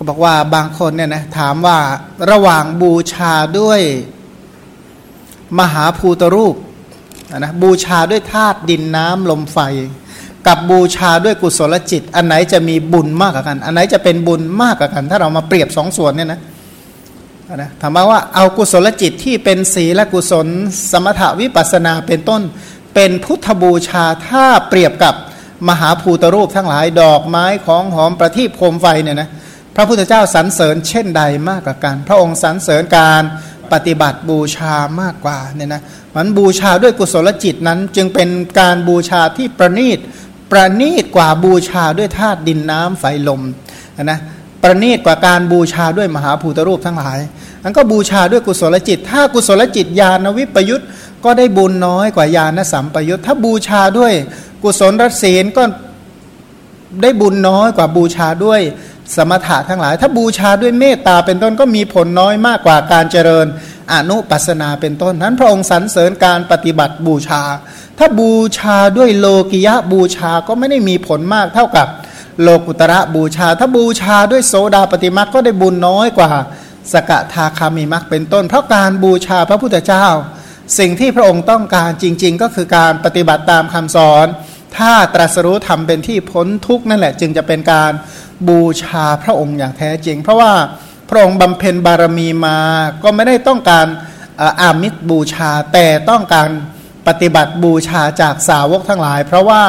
ก็บอกว่าบางคนเนี่ยนะถามว่าระหว่างบูชาด้วยมหาภูตรูปนะบูชาด้วยธาตุดินน้ำลมไฟ กับบูชาด้วยกุศลจิต อันไหนจะมีบุญมากกว่ากัน อันไหนจะเป็นบุญมากกว่ากัน ถ้าเรามาเปรียบสองส่วนเนี่ยนะนะถามว่าเอากุศลจิตที่เป็นศีลกุศล สมถวิปัสนาเป็นต้น เป็นพุทธบูชาถ้าเปรียบกับมหาภูตรูปทั้งหลายดอกไม้ของหอมประทีปโคมไฟเนี่ยนะ พระพุทธเจ้าสรรเสริญเช่นใดมากกว่ากัน พระองค์สรรเสริญการปฏิบัติบูชามากกว่าเนี่ยนะมันบูชาด้วยกุศลจิตนั้นจึงเป็นการบูชาที่ประณีตประณีตกว่าบูชาด้วยธาตุดินน้ำไฟลมนะประณีตกว่าการบูชาด้วยมหาภูตรูปทั้งหลายอันก็บูชาด้วยกุศลจิต ถ้ากุศลจิตญาณวิปยุตก็ได้บุญน้อยกว่าญาณสัมปยุตถ้าบูชาด้วยกุศลรัศีลก็ได้บุญน้อยกว่าบูชาด้วย สมถะทั้งหลาย ถ้าบูชาด้วยเมตตาเป็นต้นก็มีผลน้อยมากกว่าการเจริญอนุปัสนาเป็นต้นนั้นพระองค์สรรเสริญการปฏิบัติบูชา ถ้าบูชาด้วยโลกิยะบูชาก็ไม่ได้มีผลมากเท่ากับโลกุตระบูชา ถ้าบูชาด้วยโสดาปฏิมักก็ได้บุญน้อยกว่า สกทาคามิมักเป็นต้น เพราะการบูชาพระพุทธเจ้า สิ่งที่พระองค์ต้องการจริง ๆ ก็คือการปฏิบัติตามคำสอน ถ้าตรัสรู้ทำเป็นที่พ้นทุกนั่นแหละ จึงจะเป็นการบูชาพระองค์อย่างแท้จริง เพราะว่าพระองค์บำเพ็ญบารมีมา ก็ไม่ได้ต้องการอามิตรบูชา แต่ต้องการปฏิบัติบูชาจากสาวกทั้งหลาย เพราะว่า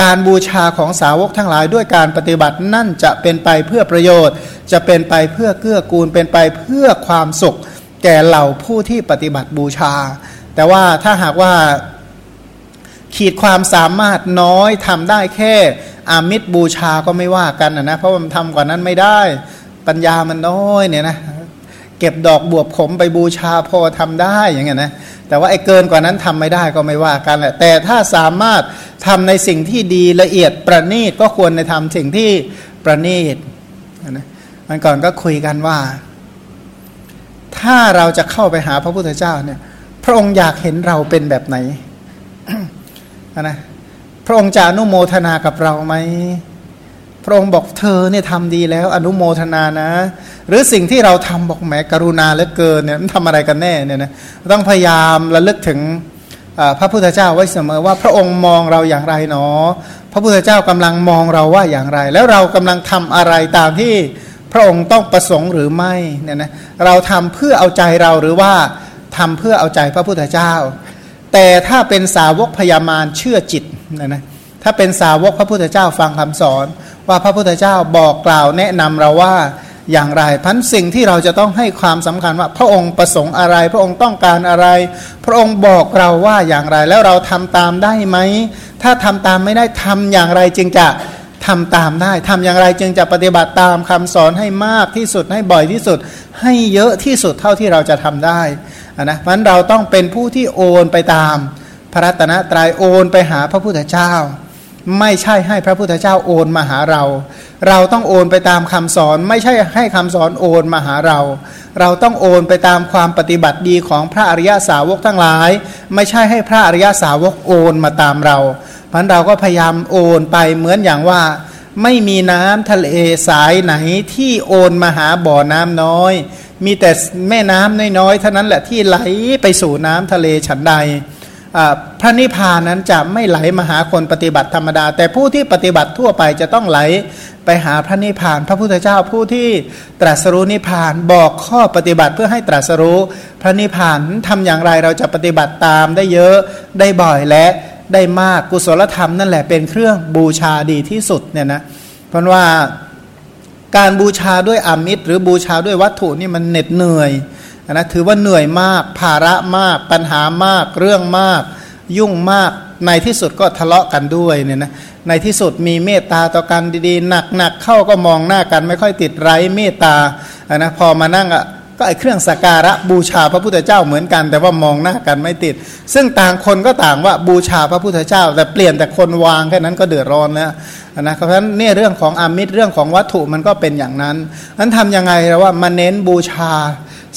การบูชาของสาวกทั้งหลาย ด้วยการปฏิบัตินั่นจะเป็นไปเพื่อประโยชน์ จะเป็นไปเพื่อเกื้อกูลเป็นไปเพื่อความสุข แก่เหล่าผู้ที่ปฏิบัติบูชา แต่ว่าถ้าหากว่า ขีดความสามารถน้อยทำได้แค่อามิตรบูชาก็ไม่ว่ากันนะเพราะมันทำกว่านั้นไม่ได้ ปัญญามันน้อยเนี่ยนะเก็บดอกบวบผมไปบูชาพอทำได้อย่างเงี้ยนะแต่ว่าไอ้เกินกว่านั้นทำไม่ได้ก็ไม่ว่ากันแหละแต่ถ้าสามารถทำในสิ่งที่ดีละเอียดประณีตก็ควรในทำสิ่งที่ประณีตนะมันก่อนก็คุยกันว่า ถ้าเราจะเข้าไปหาพระพุทธเจ้าเนี่ย พระองค์อยากเห็นเราเป็นแบบไหน นะพระองค์จะอนุโมทนากับเราไหมพระองค์บอกเธอเนี่ยทำดีแล้วอนุโมทนานะ หรือสิ่งที่เราทำบอกแหมกรุณาเหลือเกินเนี่ยมันทำอะไรกันแน่เนี่ยนะต้องพยายามระลึกถึงพระพุทธเจ้าไว้เสมอว่าพระองค์มองเราอย่างไรเนาะพระพุทธเจ้ากำลังมองเราว่าอย่างไร แล้วเรากำลังทำอะไรตามที่พระองค์ต้องประสงค์หรือไม่เนี่ยนะเราทำเพื่อเอาใจเราหรือว่าทำเพื่อเอาใจพระพุทธเจ้า แต่ถ้าเป็นสาวกพยามารเชื่อจิตนะนะถ้าเป็นสาวกพระพุทธเจ้าฟังคำสอน ว่าพระพุทธเจ้าบอกกล่าวแนะนำเราว่าอย่างไรพันสิ่งที่เราจะต้องให้ความสำคัญว่าพระองค์ประสงค์อะไร พระองค์ต้องการอะไร พระองค์บอกเราว่าอย่างไรแล้วเราทำตามได้ไหม ถ้าทำตามไม่ได้ทำอย่างไรจึงจะทำตามได้ทำอย่างไรจึงจะปฏิบัติตามคำสอนให้มากที่สุดให้บ่อยที่สุด ให้เยอะที่สุดเท่าที่เราจะทำได้ นะเพราะเราต้องเป็นผู้ที่โอนไปตาม พระรัตนตรัยโอนไปหาพระพุทธเจ้า ไม่ใช่ให้พระพุทธเจ้าโอนมาหาเรา เราต้องโอนไปตามคำสอน ไม่ใช่ให้คำสอนโอนมาหาเรา เราต้องโอนไปตามความปฏิบัติดีของพระอริยสาวกทั้งหลาย ไม่ใช่ให้พระอริยสาวกโอนมาตามเราเพราะเราก็พยายามโอนไปเหมือนอย่างว่า ไม่มีน้ำทะเลสายไหนที่โอนมาหาบ่อน้ำน้อย มีแต่แม่น้ำน้อยๆเท่านั้นแหละที่ไหลไปสู่น้ำทะเลฉันใดพระนิพพานนั้นจะไม่ไหลมาหาคนปฏิบัติธรรมดา แต่ผู้ที่ปฏิบัติทั่วไปจะต้องไหลไปหาพระนิพพาน พระพุทธเจ้าผู้ที่ตรัสรู้นิพพานบอกข้อปฏิบัติเพื่อให้ตรัสรู้ พระนิพพานทำอย่างไรเราจะปฏิบัติตามได้เยอะได้บ่อยและ ได้มากกุศลธรรมนั่นแหละเป็นเครื่องบูชาดีที่สุดเนี่ยนะเพราะว่าการบูชาด้วยอามิตร หรือบูชาด้วยวัตถุนี่มันเหน็ดเหนื่อยนะถือว่าเหนื่อยมาก ภาระมาก ปัญหามาก เรื่องมาก ยุ่งมากในที่สุดก็ทะเลาะกันด้วยเนี่ยนะในที่สุดมีเมตตาต่อกันดีๆ หนักๆเข้าก็มองหน้ากันไม่ค่อยติดไร้เมตตานะพอมานั่งอะ ก็ไอเครื่องสักการะบูชาพระพุทธเจ้าเหมือนกัน แต่ว่ามองหน้ากันไม่ติด ซึ่งต่างคนก็ต่างว่าบูชาพระพุทธเจ้า แต่เปลี่ยนแต่คนวางแค่นั้นก็เดือดร้อนแล้วนะเพราะฉะนั้นเนี่ยเรื่องของอามิตรเรื่องของวัตถุมันก็เป็นอย่างนั้นนั้นทำยังไงเราว่ามาเน้นบูชา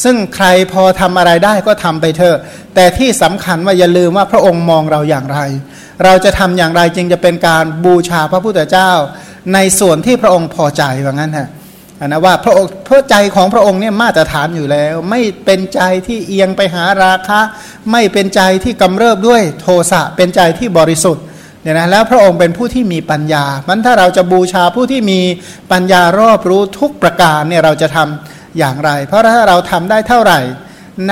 ซึ่งใครพอทำอะไรได้ก็ทำไปเถอะ แต่ที่สำคัญว่าอย่าลืมว่าพระองค์มองเราอย่างไร เราจะทำอย่างไรจึงจะเป็นการบูชาพระพุทธเจ้า ในส่วนที่พระองค์พอใจว่างั้นฮะ นนะว่าพระองค์พระใจของพระองค์เนี่ยมาตรฐานอยู่แล้ว ไม่เป็นใจที่เอียงไปหาราคะ ไม่เป็นใจที่กำเริบด้วยโทสะเป็นใจที่บริสุทธิ์เนี่ยนะแล้วพระองค์เป็นผู้ที่มีปัญญามันถ้าเราจะบูชาผู้ที่มีปัญญารอบรู้ทุกประการเนี่ยเราจะทำอย่างไร เพราะถ้าเราทำได้เท่าไหร่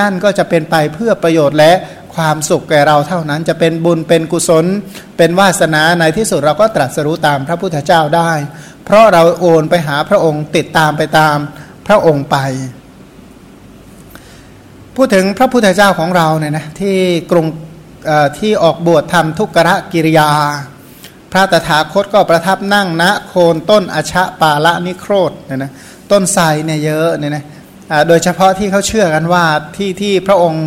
นั่นก็จะเป็นไปเพื่อประโยชน์และความสุขแก่เราเท่านั้นจะเป็นบุญเป็นกุศล เป็นวาสนาในที่สุดเราก็ตรัสรู้ตามพระพุทธเจ้าได้ เพราะเราโอนไปหาพระองค์ติดตามไปตามพระองค์ไป พูดถึงพระพุทธเจ้าของเราเนี่ยนะที่กรุงที่ออกบวชทำทุกระกิริยา พระตถาคตก็ประทับนั่งณโคนต้นอชะปาละนิโครธเนี่ยนะต้นไทรเนี่ยเยอะเนี่ยนะโดยเฉพาะที่เขาเชื่อกันว่าที่ที่พระองค์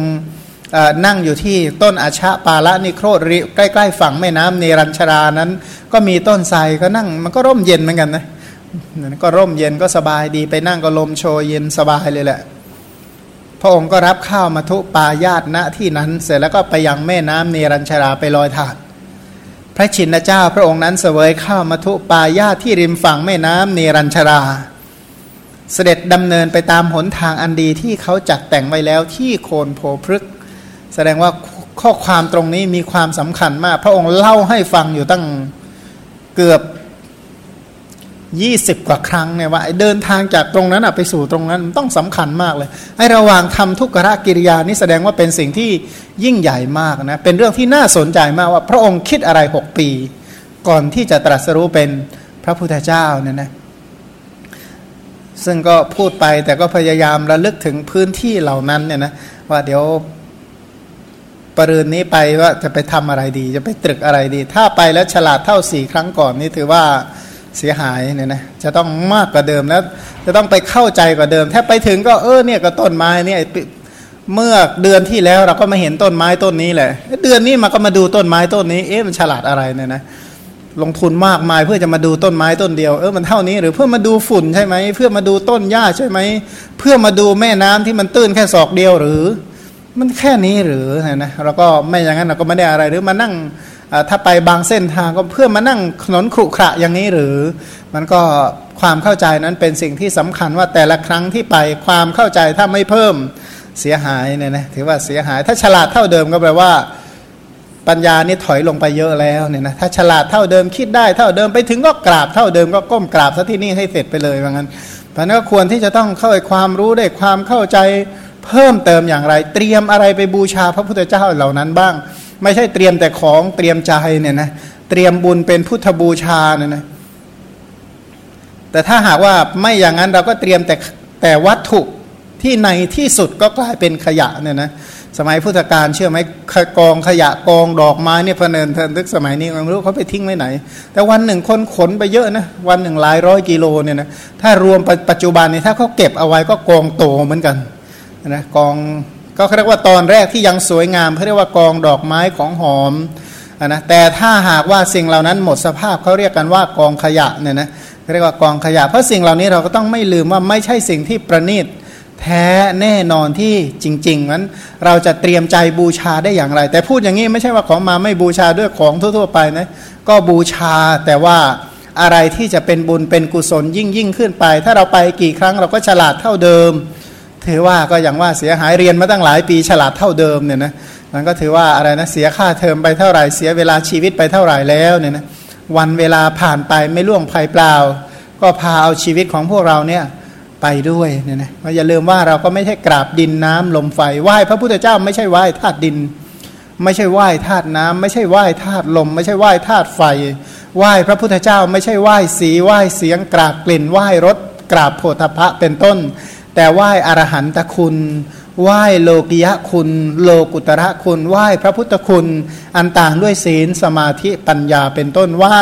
นั่งอยู่ที่ต้นอาชะปาละนิโครธใกล้ๆฝั่งแม่น้ำเนรัญชรานั้น ก็มีต้นไทรก็นั่งมันก็ร่มเย็นเหมือนกันนะก็ร่มเย็นก็สบายดีไปนั่งก็ลมโชยเย็นสบายเลยแหละ พระองค์ก็รับข้าวมาทุปายาตณที่นั้น เสร็จแล้วก็ไปยังแม่น้ำเนรัญชราไปลอยถาดพระชินเจ้าพระองค์นั้นเสวยข้าวมาทุปายาตที่ริมฝั่งแม่น้ำเนรัญชราเสด็จดำเนินไปตามหนทางอันดีที่เขาจัดแต่งไว้แล้วที่โคนโพพฤกษ์ แสดงว่าข้อความตรงนี้มีความสำคัญมาก พระองค์เล่าให้ฟังอยู่ตั้งเกือบยี่สิบกว่าครั้งเนี่ยว่าเดินทางจากตรงนั้นไปสู่ตรงนั้นต้องสำคัญมากเลยไอ้ระหว่างทำทุกขะกิริยานี่แสดงว่าเป็นสิ่งที่ยิ่งใหญ่มากนะเป็นเรื่องที่น่าสนใจมากว่า พระองค์คิดอะไรหกปี ก่อนที่จะตรัสรู้เป็นพระพุทธเจ้าเนี่ยนะซึ่งก็พูดไปแต่ก็พยายามระลึกถึงพื้นที่เหล่านั้นเนี่ยนะว่าเดี๋ยว ปรืนนี้ไปว่าจะไปทำอะไรดี จะไปตรึกอะไรดี ถ้าไปแล้วฉลาดเท่าสี่ครั้งก่อนนี่ถือว่าเสียหายเนี่ยนะจะต้องมากกว่าเดิมแล้ว จะต้องไปเข้าใจกว่าเดิม ถ้าไปถึงก็เออเนี่ยก็ต้นไม้เนี่ยเมื่อเดือนที่แล้วเราก็มาเห็นต้นไม้ต้นนี้แหละ เดือนนี้มาก็มาดูต้นไม้ต้นนี้ เอ๊ะมันฉลาดอะไรเนี่ยนะลงทุนมากมายเพื่อจะมาดูต้นไม้ต้นเดียวเออมันเท่านี้หรือเพื่อมาดูฝุ่นใช่ไหมเพื่อมาดูต้นหญ้าใช่ไหมเพื่อมาดูแม่น้ำที่มันตื้นแค่ศอกเดียวหรือ มันแค่นี้หรือนะเราก็ไม่อย่างนั้นเราก็ไม่ได้อะไรหรือมานั่งถ้าไปบางเส้นทางก็เพื่อมานั่งถนนขรุขระอย่างนี้หรือ มันก็ความเข้าใจนั้นเป็นสิ่งที่สำคัญว่าแต่ละครั้งที่ไปความเข้าใจถ้าไม่เพิ่มเสียหายเนี่ยนะถือว่าเสียหาย ถ้าฉลาดเท่าเดิมก็แปลว่า ปัญญานี่ถอยลงไปเยอะแล้วเนี่ยนะถ้าฉลาดเท่าเดิมคิดได้เท่าเดิมไปถึงก็กราบเท่าเดิมก็ก้มกราบซะที่นี่ให้เสร็จไปเลยว่างั้นเพราะนั้นก็ควรที่จะต้องเข้าใจความรู้ได้ความเข้าใจ เพิ่มเติมอย่างไร เตรียมอะไรไปบูชาพระพุทธเจ้าเหล่านั้นบ้าง ไม่ใช่เตรียมแต่ของเตรียมใจเนี่ยนะเตรียมบุญเป็นพุทธบูชาเนี่ยนะแต่ถ้าหากว่าไม่อย่างนั้นเราก็เตรียมแต่แต่วัตถุที่ในที่สุดก็กลายเป็นขยะเนี่ยนะสมัยพุทธกาลเชื่อไหมกองขยะกองดอกไม้เนี่ยพเนินเทินทึกสมัยนี้ไม่รู้เขาไปทิ้งไว้ไหน แต่วันหนึ่งคนขนไปเยอะนะวันหนึ่งหลายร้อยกิโลเนี่ยนะถ้ารวมปัจจุบันนี้ถ้าเขาเก็บเอาไว้ก็กองโตเหมือนกัน นะกองก็เรียกว่าตอนแรกที่ยังสวยงามเขาเรียกว่ากองดอกไม้ของหอมนะแต่ถ้าหากว่าสิ่งเหล่านั้นหมดสภาพเขาเรียกกันว่ากองขยะเนี่ยนะเรียกว่ากองขยะ เพราะสิ่งเหล่านี้เราก็ต้องไม่ลืมว่าไม่ใช่สิ่งที่ประณีตแท้แน่นอนที่จริงๆนั้นเราจะเตรียมใจบูชาได้อย่างไร แต่พูดอย่างนี้ไม่ใช่ว่าของมาไม่บูชาด้วยของทั่วๆไปนะก็บูชาแต่ว่าอะไรที่จะเป็นบุญเป็นกุศลยิ่งยิ่งขึ้นไป ถ้าเราไปกี่ครั้งเราก็ฉลาดเท่าเดิม ถือว่าก็อย่างว่าเสียหายเรียนมาตั้งหลายปีฉลาดเท่าเดิมเนี่ยนะมันก็ถือว่าอะไรนะเสียค่าเทอมไปเท่าไหร่เสียเวลาชีวิตไปเท่าไหร่แล้วเนี่ยนะวันเวลาผ่านไปไม่ล่วงภัยเปล่า ก็พาเอาชีวิตของพวกเราเนี่ยไปด้วยเนี่ยนะอย่าลืมว่าเราก็ไม่ใช่กราบดินน้ำลมไฟไหว้พระพุทธเจ้าไม่ใช่ไหว้ธาตุดิน ไม่ใช่ไหว้ธาตุน้ำไม่ใช่ไหว้ธาตุลม ไม่ใช่ไหว้ธาตุไฟไหว้พระพุทธเจ้า ไม่ใช่ไหว้สีไหว้เสียงกราบกลิ่นไหว้รสกราบโพธพะเป็นต้น แต่ไหว้อรหันตคุณไหว้โลกิยะคุณ โลกุตระคุณไหว้พระพุทธคุณ อันต่างด้วยศีลสมาธิปัญญาเป็นต้นไหว้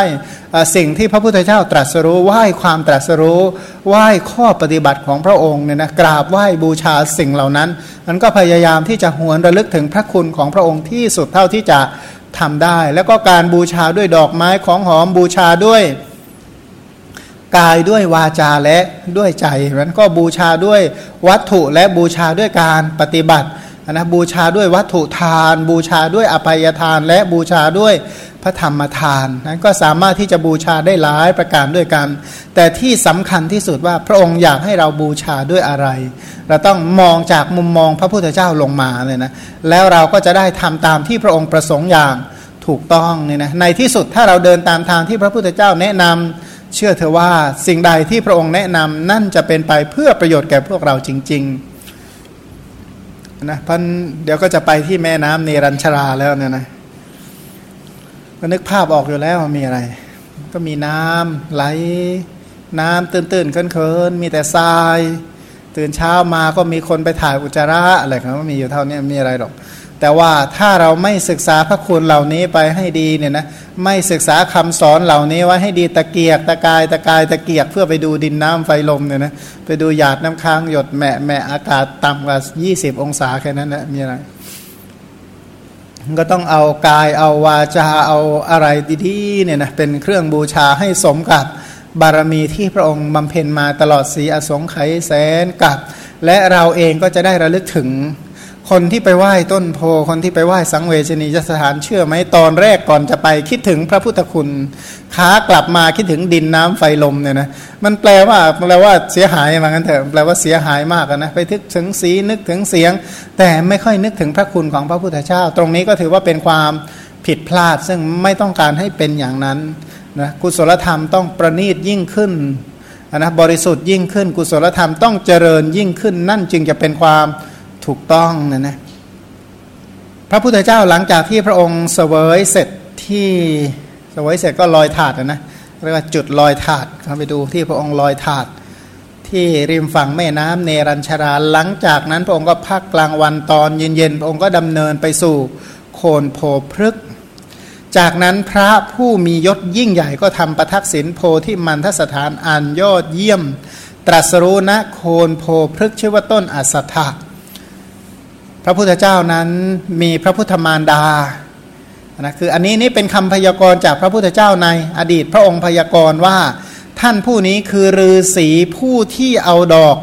สิ่งที่พระพุทธเจ้าตรัสรู้ไหว้ความตรัสรู้ไหว้ข้อปฏิบัติของพระองค์เนี่ยนะกราบไหว้บูชาสิ่งเหล่านั้นมันก็พยายามที่จะหวนระลึกถึงพระคุณของพระองค์ที่สุดเท่าที่จะทำได้ แล้วก็การบูชาด้วยดอกไม้ของหอมบูชาด้วย กายด้วยวาจาและด้วยใจนั้นก็บูชาด้วยวัตถุและบูชาด้วยการปฏิบัตินะบูชาด้วยวัตถุทาน บูชาด้วยอภัยทาน และบูชาด้วยพระธรรมทานนั้นก็สามารถที่จะบูชาได้หลายประการด้วยกัน แต่ที่สำคัญที่สุดว่าพระองค์อยากให้เราบูชาด้วยอะไร เราต้องมองจากมุมมองพระพุทธเจ้าลงมาเลยนะแล้วเราก็จะได้ทำตามที่พระองค์ประสงค์อย่างถูกต้องเนี่ยนะในที่สุดถ้าเราเดินตามทางที่พระพุทธเจ้าแนะนำ เชื่อเถอว่าสิ่งใดที่พระองค์แนะนำนั่นจะเป็นไปเพื่อประโยชน์แก่พวกเราจริงๆนะพันเดี๋ยวก็จะไปที่แม่น้ำเนรัญชราแล้วเนี่ยนะก็นึกภาพออกอยู่แล้วมีอะไร ก็มีน้ำไหล น้ำตื่นตื่นเคินเคินมีแต่ทราย ตื่นเช้ามาก็มีคนไปถ่ายอุจจาระอะไรครับมีอยู่เท่านี้มีอะไรหรอก แต่ว่าถ้าเราไม่ศึกษาพระคุณเหล่านี้ไปให้ดีเนี่ยนะไม่ศึกษาคำสอนเหล่านี้ไว้ให้ดีตะเกียกตะกายตะกายตะเกียกเพื่อไปดูดินน้ำไฟลมเนี่ยนะไปดูหยาดน้ำค้างหยดแม่แม่อากาศต่ำกว่า 20 องศาแค่นั้นนะมีอะไรก็ต้องเอากายเอาวาจาเอาอะไรดีๆเนี่ยนะเป็นเครื่องบูชาให้สมกับบารมีที่พระองค์บำเพ็ญมาตลอดสีอสงไขยแสนกับ และเราเองก็จะได้ระลึกถึง คนที่ไปไหว้ต้นโพคนที่ไปไหว้สังเวชนียสถานเชื่อไหมตอนแรกก่อนจะไปคิดถึงพระพุทธคุณขากลับมาคิดถึงดินน้ำไฟลมเนี่ยนะมันแปลว่าแปลว่าเสียหายมางั้นเถอะแปลว่าเสียหายมากนะไปทึกถึงสีนึกถึงเสียง แต่ไม่ค่อยนึกถึงพระคุณของพระพุทธเจ้า ตรงนี้ก็ถือว่าเป็นความผิดพลาด ซึ่งไม่ต้องการให้เป็นอย่างนั้นนะกุศลธรรมต้องประณีตยิ่งขึ้นนะบริสุทธิ์ยิ่งขึ้น กุศลธรรมต้องเจริญยิ่งขึ้น นั่นจึงจะเป็นความ ถูกต้องนะนะพระพุทธเจ้าหลังจากที่พระองค์เสวยเสร็จที่เสวยเสร็จก็ลอยถาดนะเรียกว่าจุดลอยถาดเข้าไปดูที่พระองค์ลอยถาด ที่ริมฝั่งแม่น้ำเนรัญชราหลังจากนั้นพระองค์ก็พักกลางวันตอนเย็นๆพระองค์ก็ดำเนินไปสู่โคนโพพฤกจากนั้นพระผู้มียศยิ่งใหญ่ก็ทำประทักษิณโพที่มันทสถานอันยอดเยี่ยม ตรัสรู้ณโคนโพพฤกชื่อว่าต้นอัสสัทธะ ระพุทธเจ้านั้นมีพระพุทธมารดานะคืออันนี้นี่เป็นคำพยากรณ์จากพระพุทธเจ้าในอดีตพระองค์พยากรณ์ว่าท่านผู้นี้คือฤาษีผู้ที่เอาดอก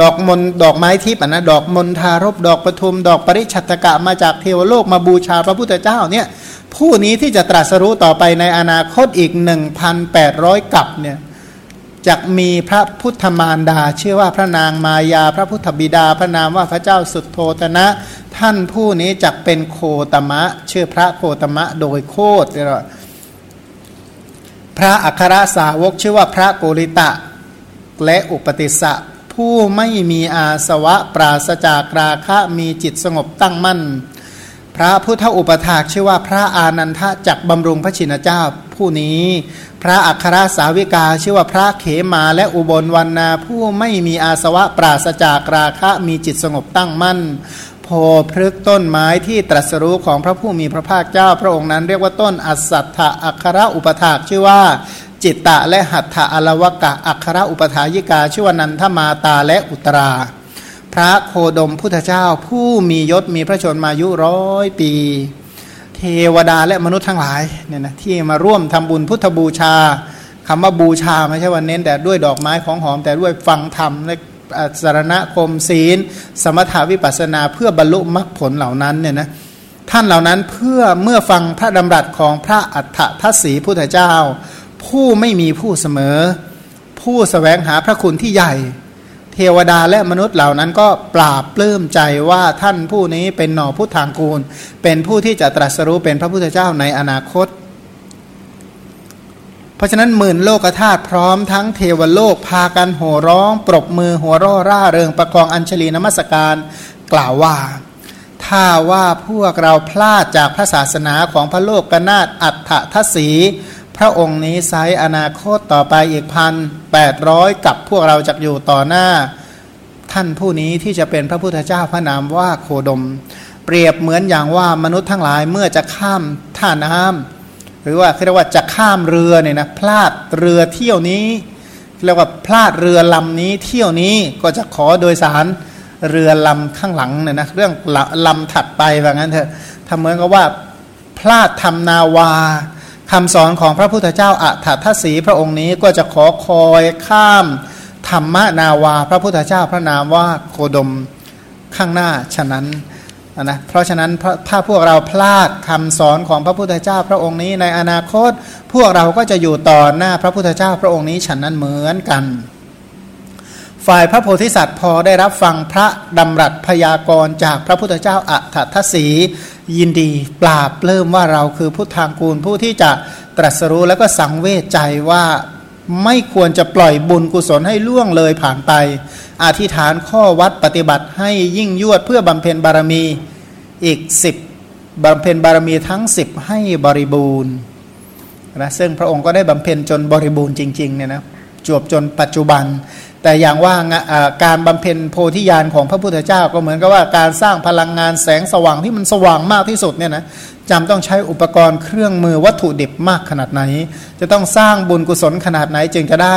ดอกมนดอกไม้ทิพย์นะดอกมนทารบดอกปทุม ดอกปริชัตกะมาจากเทวโลกมาบูชาพระพุทธเจ้าเนี่ยผู้นี้ที่จะตรัสรู้ต่อไปในอนาคตอีก 1,800กับเนี่ย จะมีพระพุทธมารดา ชื่อว่าพระนางมายา พระพุทธบิดา พระนามว่าพระเจ้าสุดโทตนะ ท่านผู้นี้จะเป็นโคตมะ ชื่อพระโคตมะโดยโคตรพระอัครสาวกชื่อว่าพระโกริตะ และอุปติสะผู้ไม่มีอาสวะปราศจากราคะมีจิตสงบตั้งมั่น พระพุทธอุปถากชื่อว่าพระอานันทะจักบำรุงพระชินเจ้าผู้นี้ พระอัครสาวิกาชื่อว่าพระเขมาและอุบลวันนาผู้ไม่มีอาสวะปราศจากราคะมีจิตสงบตั้งมั่น โพพฤกต้นไม้ที่ตรัสรู้ของพระผู้มีพระภาคเจ้า พระองค์นั้นเรียกว่าต้นอัสัทธะอัครอุปถากชื่อว่าจิตตะและหัตถะอลวกะอัครอุปถายิกาชื่อว่านันทมาตาและอุตรา พระโคดมพุทธเจ้า ผู้มียศมีพระชนมายุร้อยปี เทวดาและมนุษย์ทั้งหลายเนี่ยนะที่มาร่วมทำบุญพุทธบูชาคำว่าบูชาไม่ใช่ว่าเน้นแต่ด้วยดอกไม้ของหอมแต่ด้วยฟังธรรมและสารณคมศีล สมถาวิปัสนาเพื่อบรรลุมรรคผลเหล่านั้นเนี่ยนะท่านเหล่านั้นเพื่อเมื่อฟังพระดำรัสของพระอัฏฐทัศสีพุทธเจ้า ผู้ไม่มีผู้เสมอ ผู้สแสวงหาพระคุณที่ใหญ่ เทวดาและมนุษย์เหล่านั้นก็ปราบปลื้มใจว่าท่านผู้นี้เป็นหน่อพุทธางกูล เป็นผู้ที่จะตรัสรู้เป็นพระพุทธเจ้าในอนาคต เพราะฉะนั้นหมื่นโลกธาตุพร้อมทั้งเทวโลกพากันโห่ร้อง ปรบมือหัวร่อร่าเริงประกองอัญชลีนมัสการกล่าวว่า ถ้าว่าพวกเราพลาดจากพระศาสนาของพระโลกกนาตอัฏฐทศี พระองค์นี้ไซอนาคตต่อไปอีกพันแปดร้อยกับพวกเราจะอยู่ต่อหน้า ท่านผู้นี้ที่จะเป็นพระพุทธเจ้าพระนามว่าโคดม เปรียบเหมือนอย่างว่ามนุษย์ทั้งหลายเมื่อจะข้ามท่าน้ำหรือว่าเรียกว่าจะข้ามเรือเนี่ยนะพลาดเรือเที่ยวนี้เรียกว่าพลาดเรือลำนี้เที่ยวนี้ก็จะขอโดยสารเรือลำข้างหลังเนี่ยนะเรื่องลำถัดไปแบบนั้นเถอะทำเหมือนกับว่าพลาดทำนาวา คำสอนของพระพุทธเจ้าอัฏฐทศีพระองค์นี้ก็จะขอคอยข้ามธรรมนาวา พระพุทธเจ้าพระนามว่าโคดมข้างหน้าฉะนั้นนะเพราะฉะนั้นถ้าพวกเราพลาดคำสอนของพระพุทธเจ้าพระองค์นี้ในอนาคต พวกเราก็จะอยู่ต่อหน้าพระพุทธเจ้าพระองค์นี้ฉันนั้นเหมือนกัน ฝ่ายพระโพธิสัตว์พอได้รับฟังพระดำรัสพยากรณ์จากพระพุทธเจ้าอัฏฐทศียินดีปราบเริ่มว่าเราคือพุทธางกูลผู้ที่จะตรัสรู้แล้วก็สังเวชใจว่าไม่ควรจะปล่อยบุญกุศลให้ล่วงเลยผ่านไป อธิษฐานข้อวัดปฏิบัติให้ยิ่งยวดเพื่อบำเพ็ญบารมีอีกสิบบำเพ็ญบารมีทั้งสิบให้บริบูรณ์นะซึ่งพระองค์ก็ได้บำเพ็ญจนบริบูรณ์จริงๆเนี่ยนะจวบจนปัจจุบัน แต่อย่างว่าการบำเพ็ญโพธิญาณของพระพุทธเจ้าก็เหมือนกับว่าการสร้างพลังงานแสงสว่างที่มันสว่างมากที่สุดเนี่ยนะจำต้องใช้อุปกรณ์เครื่องมือวัตถุดิบมากขนาดไหน จะต้องสร้างบุญกุศลขนาดไหนจึงจะได้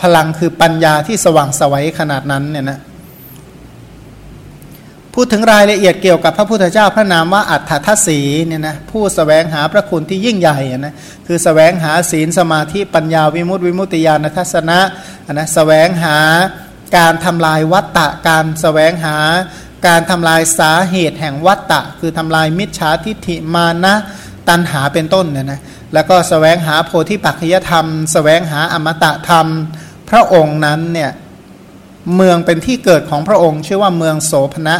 พลังคือปัญญาที่สว่างสวัยขนาดนั้นเนี่ยนะ พูดถึงรายละเอียดเกี่ยวกับพระพุทธเจ้าพระนามว่าอัฏฐทัศีเนี่ยนะผู้สแสวงหาพระคุณที่ยิ่งใหญ่นะคือสแสวงหาศีลสมาธิปัญญาวิมุตติวิมุตติญาณทัศนะนะสแสวงหาการทำลายวัตตะการสแสวงหาการทำลายสาเหตุแห่งวัตตะ คือทำลายมิจฉาทิฏฐิมานะตันหาเป็นต้นเนี่ยนะแล้วก็สแสวงหาโพธิปัจจยธรรมสแสวงหาอมตะธรรมพระองค์นั้นเนี่ยเมืองเป็นที่เกิดของพระองค์ชื่อว่าเมืองโสภณะ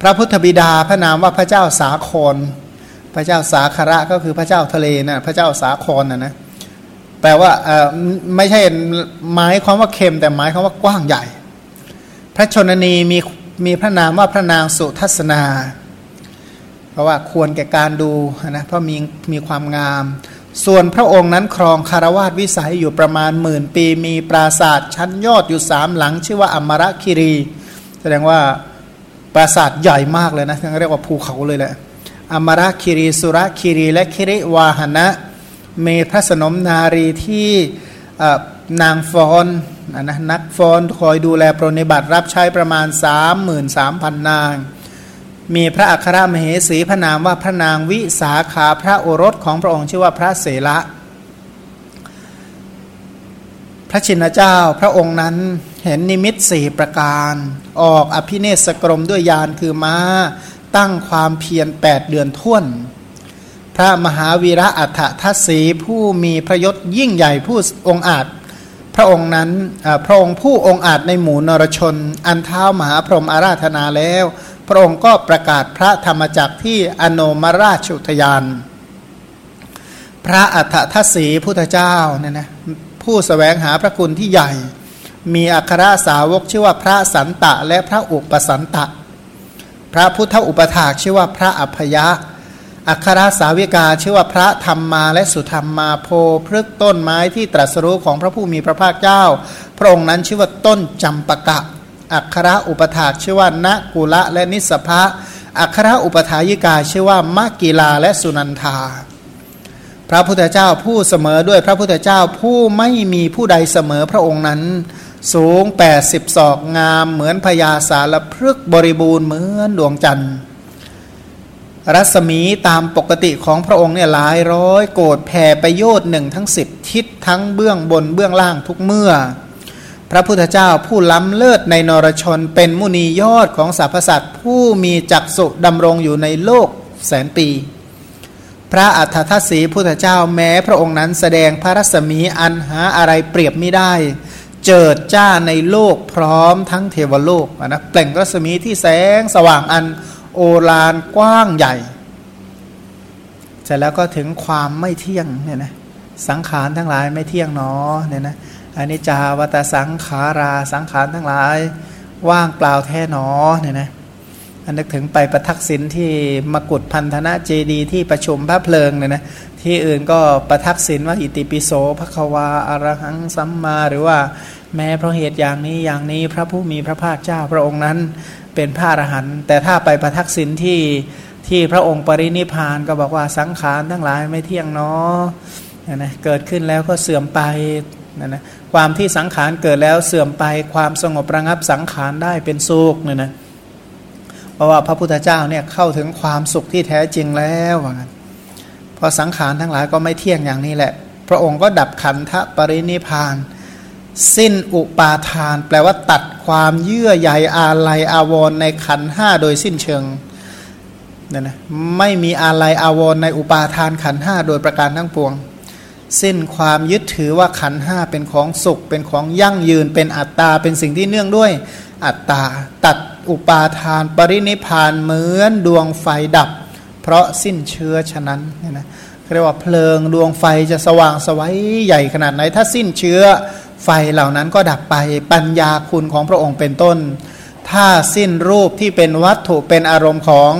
พระพุทธบิดาพระนามว่าพระเจ้าสาคร พระเจ้าสาคระก็คือพระเจ้าทะเลนะพระเจ้าสาครนะนะแปลว่าไม่ใช่หมายความว่าเค็มแต่หมายความว่ากว้างใหญ่ พระชนนีมีมีพระนามว่าพระนางสุทัศนา เพราะว่าควรแก่การดูนะเพราะมีมีความงาม ส่วนพระองค์นั้นครองคารวาสวิสัยอยู่ประมาณหมื่นปี มีปราสาทชั้นยอดอยู่สามหลัง ชื่อว่าอมรคิรี แสดงว่า ปราสาทใหญ่มากเลยนะเรียกว่าภูเขาเลยแหละอมรคิรีสุรคิรีและคิริวาหนะมีพระสนมนารีที่นางฟอนนะนักฟอนคอยดูแลปรนิบัติรับใช้ประมาณ 33,000 นาง มีพระอัครมเหสีพระนามว่าพระนางวิสาขาพระโอรสของพระองค์ชื่อว่าพระเสละพระชินเจ้าพระองค์นั้น เห็นนิมิตสี่ประการ ออกอภิเนศกรมด้วยยานคือม้า ตั้งความเพียรแปดเดือนท่วน พระมหาวีระอัฏฐทัศสีผู้มีพระยศยิ่งใหญ่ผู้องอาจ พระองค์นั้นพระองค์ผู้องอาจในหมู่นรชน อันเท้ามหาพรหมอาราธนาแล้ว พระองค์ก็ประกาศพระธรรมจักที่อโนมราชุทยาน พระอัฏฐทัศสีพุทธเจ้าเนี่ยนะผู้สแสวงหาพระคุณที่ใหญ่ มีอัครสาวกชื่อว่าพระสันตะและพระอุปสันตะ พระพุทธอุปถากชื่อว่าพระอัพยะ อัครสาวิกาชื่อว่าพระธรรมมาและสุธรรมมาโพพฤกต้นไม้ที่ตรัสรู้ของพระผู้มีพระภาคเจ้า พระองค์นั้นชื่อว่าต้นจำปะกะ อัครอุปถากชื่อว่าณกุละและนิสภะอัครอุปถายิกาชื่อว่ามกีลาและสุนันทาพระพุทธเจ้าผู้เสมอด้วยพระพุทธเจ้าผู้ไม่มีผู้ใดเสมอพระองค์นั้น สูง 80 ศอกงามเหมือนพญาสารพฤกบริบูรณ์เหมือนดวงจันทร์ รัศมีตามปกติของพระองค์เนี่ยหลายร้อยโกดแผ่ไปโยดหนึ่งทั้งสิบทิศทั้งเบื้องบนเบื้องล่างทุกเมื่อ พระพุทธเจ้าผู้ล้ำเลิศในนรชนเป็นมุนียอดของสรรพสัตว์ผู้มีจักสุดำรงอยู่ในโลกแสนปีพระอัฏฐทศีพุทธเจ้าแม้พระองค์นั้นแสดงพระรัศมีอันหาอะไรเปรียบไม่ได้ เจิดจ้าในโลกพร้อมทั้งเทวโลกนะเปล่งรัศมีที่แสงสว่างอันโอฬารกว้างใหญ่ เสร็จแล้วก็ถึงความไม่เที่ยงเนี่ยนะสังขารทั้งหลายไม่เที่ยงเนอเนี่ยนะอันนี้จาวัตสังขาราสังขารทั้งหลาย ว่างเปล่าแท้หนอเนี่ยนะอันนึกถึงไปประทักษิณที่มกุฏพันธนะเจดีที่ประชุมพระเพลิงเนี่ยนะ ที่อื่นก็ประทักษิณว่าอิติปิโสภควาอารหังสัมมาหรือว่าแม้เพราะเหตุอย่างนี้อย่างนี้พระผู้มีพระภาคเจ้าพระองค์นั้นเป็นพระอรหันต์แต่ถ้าไปประทักษิณที่ที่พระองค์ปรินิพานก็บอกว่าสังขารทั้งหลายไม่เที่ยงเนาะนะเกิดขึ้นแล้วก็เสื่อมไปนะนะความที่สังขารเกิดแล้วเสื่อมไปความสงบระงับสังขารได้เป็นสุขเนี่ยนะเพราะว่าพระพุทธเจ้าเนี่ยเข้าถึงความสุขที่แท้จริงแล้วว่างั้น พอสังขารทั้งหลายก็ไม่เที่ยงอย่างนี้แหละ พระองค์ก็ดับขันธปรินิพาน สิ้นอุปาทาน แปลว่าตัดความเยื่อใยอาลัยอาวรในขันห้าโดยสิ้นเชิงเนี่ยนะไม่มีอาลัยอาวรในอุปาทานขันห้าโดยประการทั้งปวง สิ้นความยึดถือว่าขันห้าเป็นของสุข เป็นของยั่งยืนเป็นอัตตา เป็นสิ่งที่เนื่องด้วยอัตตา ตัดอุปาทานปรินิพานเหมือนดวงไฟดับ เพราะสิ้นเชื้อฉะนั้นเนี่ยนะเรียกว่าเพลิงดวงไฟจะสว่างสวัยใหญ่ขนาดไหน ถ้าสิ้นเชื้อไฟเหล่านั้นก็ดับไปปัญญาคุณของพระองค์เป็นต้น ถ้าสิ้นรูปที่เป็นวัตถุเป็นอารมณ์ของ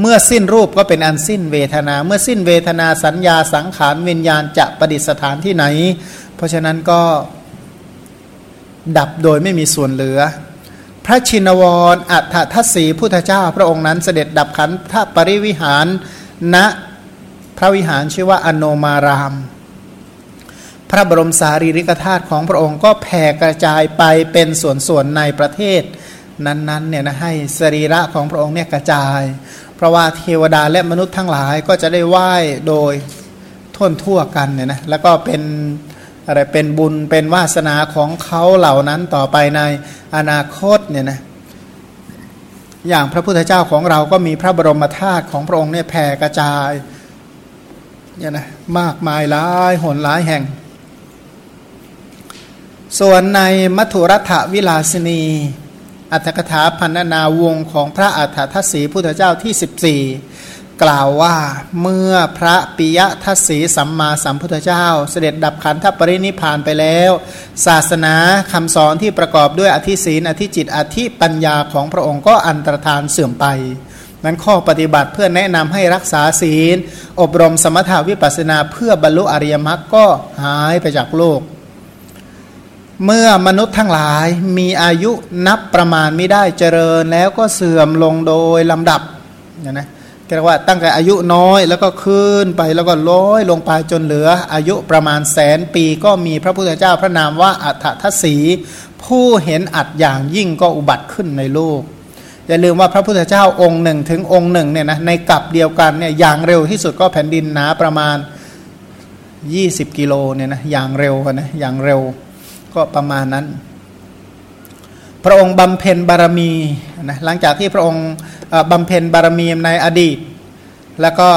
เมื่อสิ้นรูปก็เป็นอันสิ้นเวทนา เมื่อสิ้นเวทนาสัญญาสังขารวิญญาณจะประดิษฐานที่ไหน เพราะฉะนั้นก็ดับโดยไม่มีส่วนเหลือ พระชินวรอัฏฐทัศสีพุทธเจ้า พระองค์นั้นเสด็จดับขันธปริวิหารณพระวิหารชื่อว่าอโนมาราม พระบรมสารีริกธาตุของพระองค์ก็แผ่กระจายไปเป็นส่วนๆในประเทศ นั้นๆเนี่ยนะให้สรีระของพระองค์เนี่ยกระจาย เพราะว่าเทวดาและมนุษย์ทั้งหลายก็จะได้ไหว้โดยท่วนทั่วกันเนี่ยนะแล้วก็เป็น อะไรเป็นบุญเป็นวาสนาของเขาเหล่านั้นต่อไปในอนาคตเนี่ยนะอย่างพระพุทธเจ้าของเราก็มีพระบรมธาตุของพระองค์เนี่ยแผ่กระจายเนี่ยนะมากมายหลายหนหลายแห่ง ส่วนในมัทุรัฐวิลาสินี อัตถกถาพันนาวงของพระอัฏฐทัศสีพุทธเจ้าที่ 14 กล่าวว่าเมื่อพระปิยทัศสีสัมมาสัมพุทธเจ้า เสด็จดับขันธปรินิพานไปแล้ว ศาสนาคำสอนที่ประกอบด้วยอธิศีนอธิจิตอธิปัญญาของพระองค์ก็อันตรธานเสื่อมไป นั้นข้อปฏิบัติเพื่อแนะนำให้รักษาศีล อบรมสมถาวิปัสนาเพื่อบรรลุอริยมรรคก็หายไปจากโลก เมื่อมนุษย์ทั้งหลายมีอายุนับประมาณไม่ได้เจริญแล้วก็เสื่อมลงโดยลำดับนะนะ เรียกว่าตั้งแต่อายุน้อยแล้วก็ขึ้นไปแล้วก็ล้อยลงไปจนเหลือ อายุประมาณแสนปีก็มีพระพุทธเจ้าพระนามว่าอัฏฐทศีผู้เห็นอัดอย่างยิ่งก็อุบัติขึ้นในโลกอย่าลืมว่าพระพุทธเจ้าองค์หนึ่งถึงองค์หนึ่งเนี่ยนะในกลับเดียวกันเนี่ยอย่างเร็วที่สุดก็แผ่นดินหนาประมาณ 20 กิโลเนี่ยนะอย่างเร็วนะอย่างเร็วก็ประมาณนั้น พระองค์บำเพ็ญบารมีนะหลังจากที่พระองค์บำเพ็ญบารมีในอดีต แล้วก็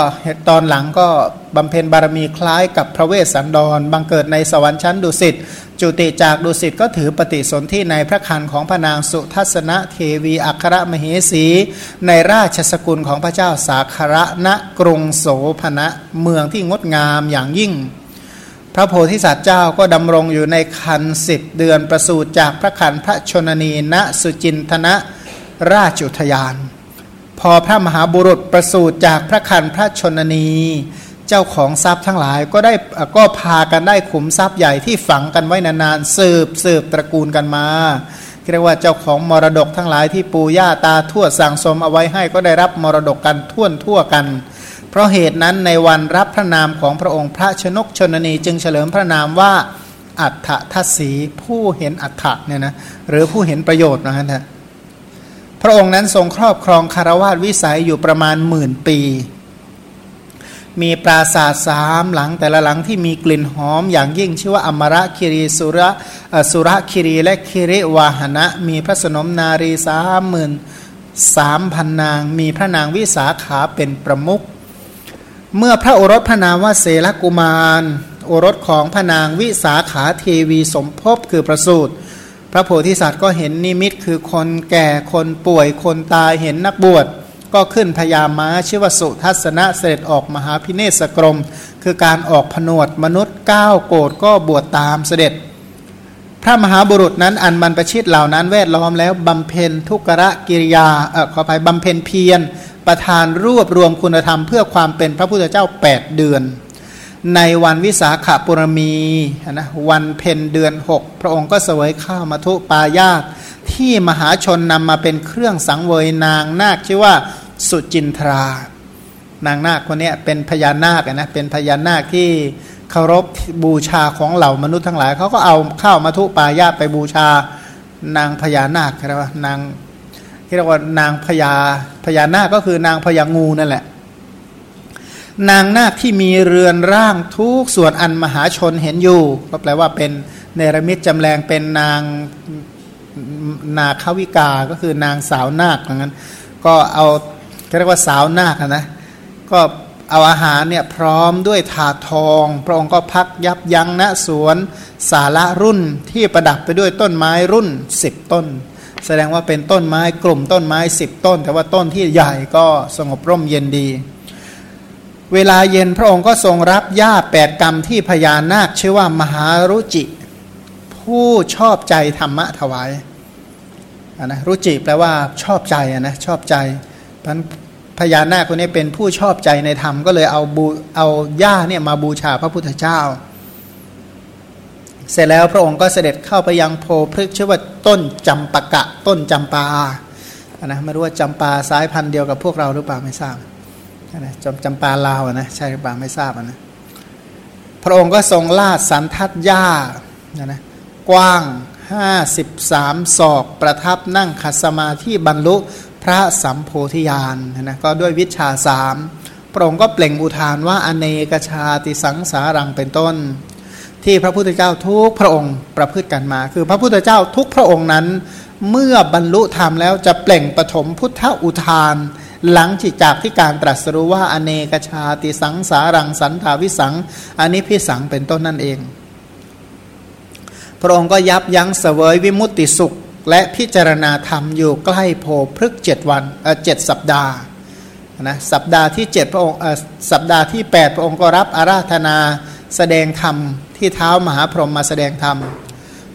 ตอนหลังก็บำเพ็ญบารมีคล้ายกับพระเวสสันดรบังเกิดในสวรรค์ชั้นดุสิตจุติจากดุสิตก็ถือปฏิสนธิในพระคันของพระนางสุทัศนะเทวีอัครมเหสี ในราชสกุลของพระเจ้าสาคระณกรุงโสพนะเมืองที่งดงามอย่างยิ่ง พระโพธิสัตว์เจ้าก็ดำรงอยู่ในคันสิบเดือนประสูติจากพระคันพระชนนีณสุจินทนะราชุทยาน พอพระมหาบุรุษประสูติจากพระคันพระชนนีเจ้าของทรัพย์ทั้งหลายก็ได้ก็พากันได้ขุมทรัพย์ใหญ่ที่ฝังกันไว้นานๆสืบสืบตระกูลกันมาเรียกว่าเจ้าของมรดกทั้งหลายที่ปู่ย่าตาทวดสั่งสมเอาไว้ให้ก็ได้รับมรดกกันท่วนทั่วกัน ราะเหตุนั้นในวันรับพระนามของพระองค์พระชนกชนนีจึงเฉลิมพระนามว่าอัฏฐทัศสีผู้เห็นอัฏฐะเนี่ยนะหรือผู้เห็นประโยชน์นะฮะพระองค์นั้นทรงครอบครองคารวาสวิสัยอยู่ประมาณหมื่นปี มีปราสาทสามหลังแต่ละหลังที่มีกลิ่นหอมอย่างยิ่งชื่อว่าอมระคิรีสุระสุระคิรีและคิริวาหนะ มีพระสนมนารีสามหมื่นสามพันนาง มีพระนางวิสาขาเป็นประมุข เมื่อพระโอรสพระนามว่าเสลกุมาร โอรสของพระนางวิสาขาเทวีสมภพคือประสูตรพระโพธิสัตว์ก็เห็นนิมิตคือคนแก่คนป่วยคนตายเห็นนักบวช ก็ขึ้นพยาม้าชื่อว่าสุทัศนะเสด็จออกมหาพิเนศกรม คือการออกผนวดมนุษย์ก้าวโกรธก็บวชตามเสด็จ พระมหาบุรุษนั้นอันบรรพชิตเหล่านั้นแวดล้อมแล้วบำเพ็ญทุกระกิริยาเออขอไปบำเพ็ญเพียร ประธานรวบรวมคุณธรรมเพื่อความเป็นพระพุทธเจ้า 8 เดือน ในวันวิสาขบุรมีนะวันเพ็ญเดือน 6 พระองค์ก็เสวยข้าวมาทุปายาตที่มหาชนนำมาเป็นเครื่องสังเวยนางนาคชื่อว่าสุจินทรา นางนาคคนนี้เป็นพญานาคนะเป็นพญานาคที่เคารพบูชาของเหล่ามนุษย์ทั้งหลายเขาก็เอาข้าวมาทุปายาตไปบูชานางพญานาคเรียกว่านาง เรียกว่านางพญาพญานาคก็คือนางพญางูนั่นแหละ นางนาคที่มีเรือนร่างทุกส่วนอันมหาชนเห็นอยู่ ก็แปลว่าเป็นเนรมิตจำแรงเป็นนางนาควิกาก็คือนางสาวนาคอย่างนั้นก็เอาเรียกว่าสาวนาคนะก็เอาอาหารเนี่ยพร้อมด้วยถาทอง พระองค์ก็พักยับยั้งณสวนสาระรุ่นที่ประดับไปด้วยต้นไม้รุ่นสิบต้น แสดงว่าเป็นต้นไม้กลุ่มต้นไม้สิบต้น แต่ว่าต้นที่ใหญ่ก็สงบร่มเย็นดี เวลาเย็นพระองค์ก็ทรงรับญาแปดกรรมที่พญานาคชื่อว่ามหารุจิ ผู้ชอบใจธรรมะถวายนะรุจิแปลว่าชอบใจนะชอบใจพันพญานาคคนนี้เป็นผู้ชอบใจในธรรมก็เลยเอาบูเอาย่าเนี่ยมาบูชาพระพุทธเจ้า เสร็จแล้วพระองค์ก็เสด็จเข้าไปยังโพพฤกษ์ชื่อว่าต้นจำปะกะ ต้นจำปานะไม่รู้ว่าจำปาสายพันธุ์เดียวกับพวกเราหรือเปล่าไม่ทราบนะจำจำปาลาวนะใช่หรือเปล่าไม่ทราบนะพระองค์ก็ทรงลาดสันทัดหญ้านะนะกว้างห้าสิบสามศอกประทับนั่งขัดสมาธิบรรลุพระสัมโพธิญาณนะก็ด้วยวิชาสามพระองค์ก็เปล่งอุทานว่าอเนกชาติสังสารังเป็นต้น ที่พระพุทธเจ้าทุกพระองค์ประพฤติกันมา คือพระพุทธเจ้าทุกพระองค์นั้น เมื่อบรรลุธรรมแล้วจะเปล่งปฐมพุทธอุทาน หลังจิตจากที่การตรัสรู้ว่าอเนกชาติสังสารังสันทาวิสังอันนี้พิสังเป็นต้นนั่นเอง พระองค์ก็ยับยั้งเสวยวิมุตติสุข และพิจารณาธรรมอยู่ใกล้โพพฤกเจ็ดวันเจ็ดสัปดาห์นะสัปดาห์ที่เจ็ดพระองค์สัปดาห์ที่ 8 พระองค์ก็รับอาราธนาแสดงธรรม ที่เท้ามหาพรหมมาแสดงธรรม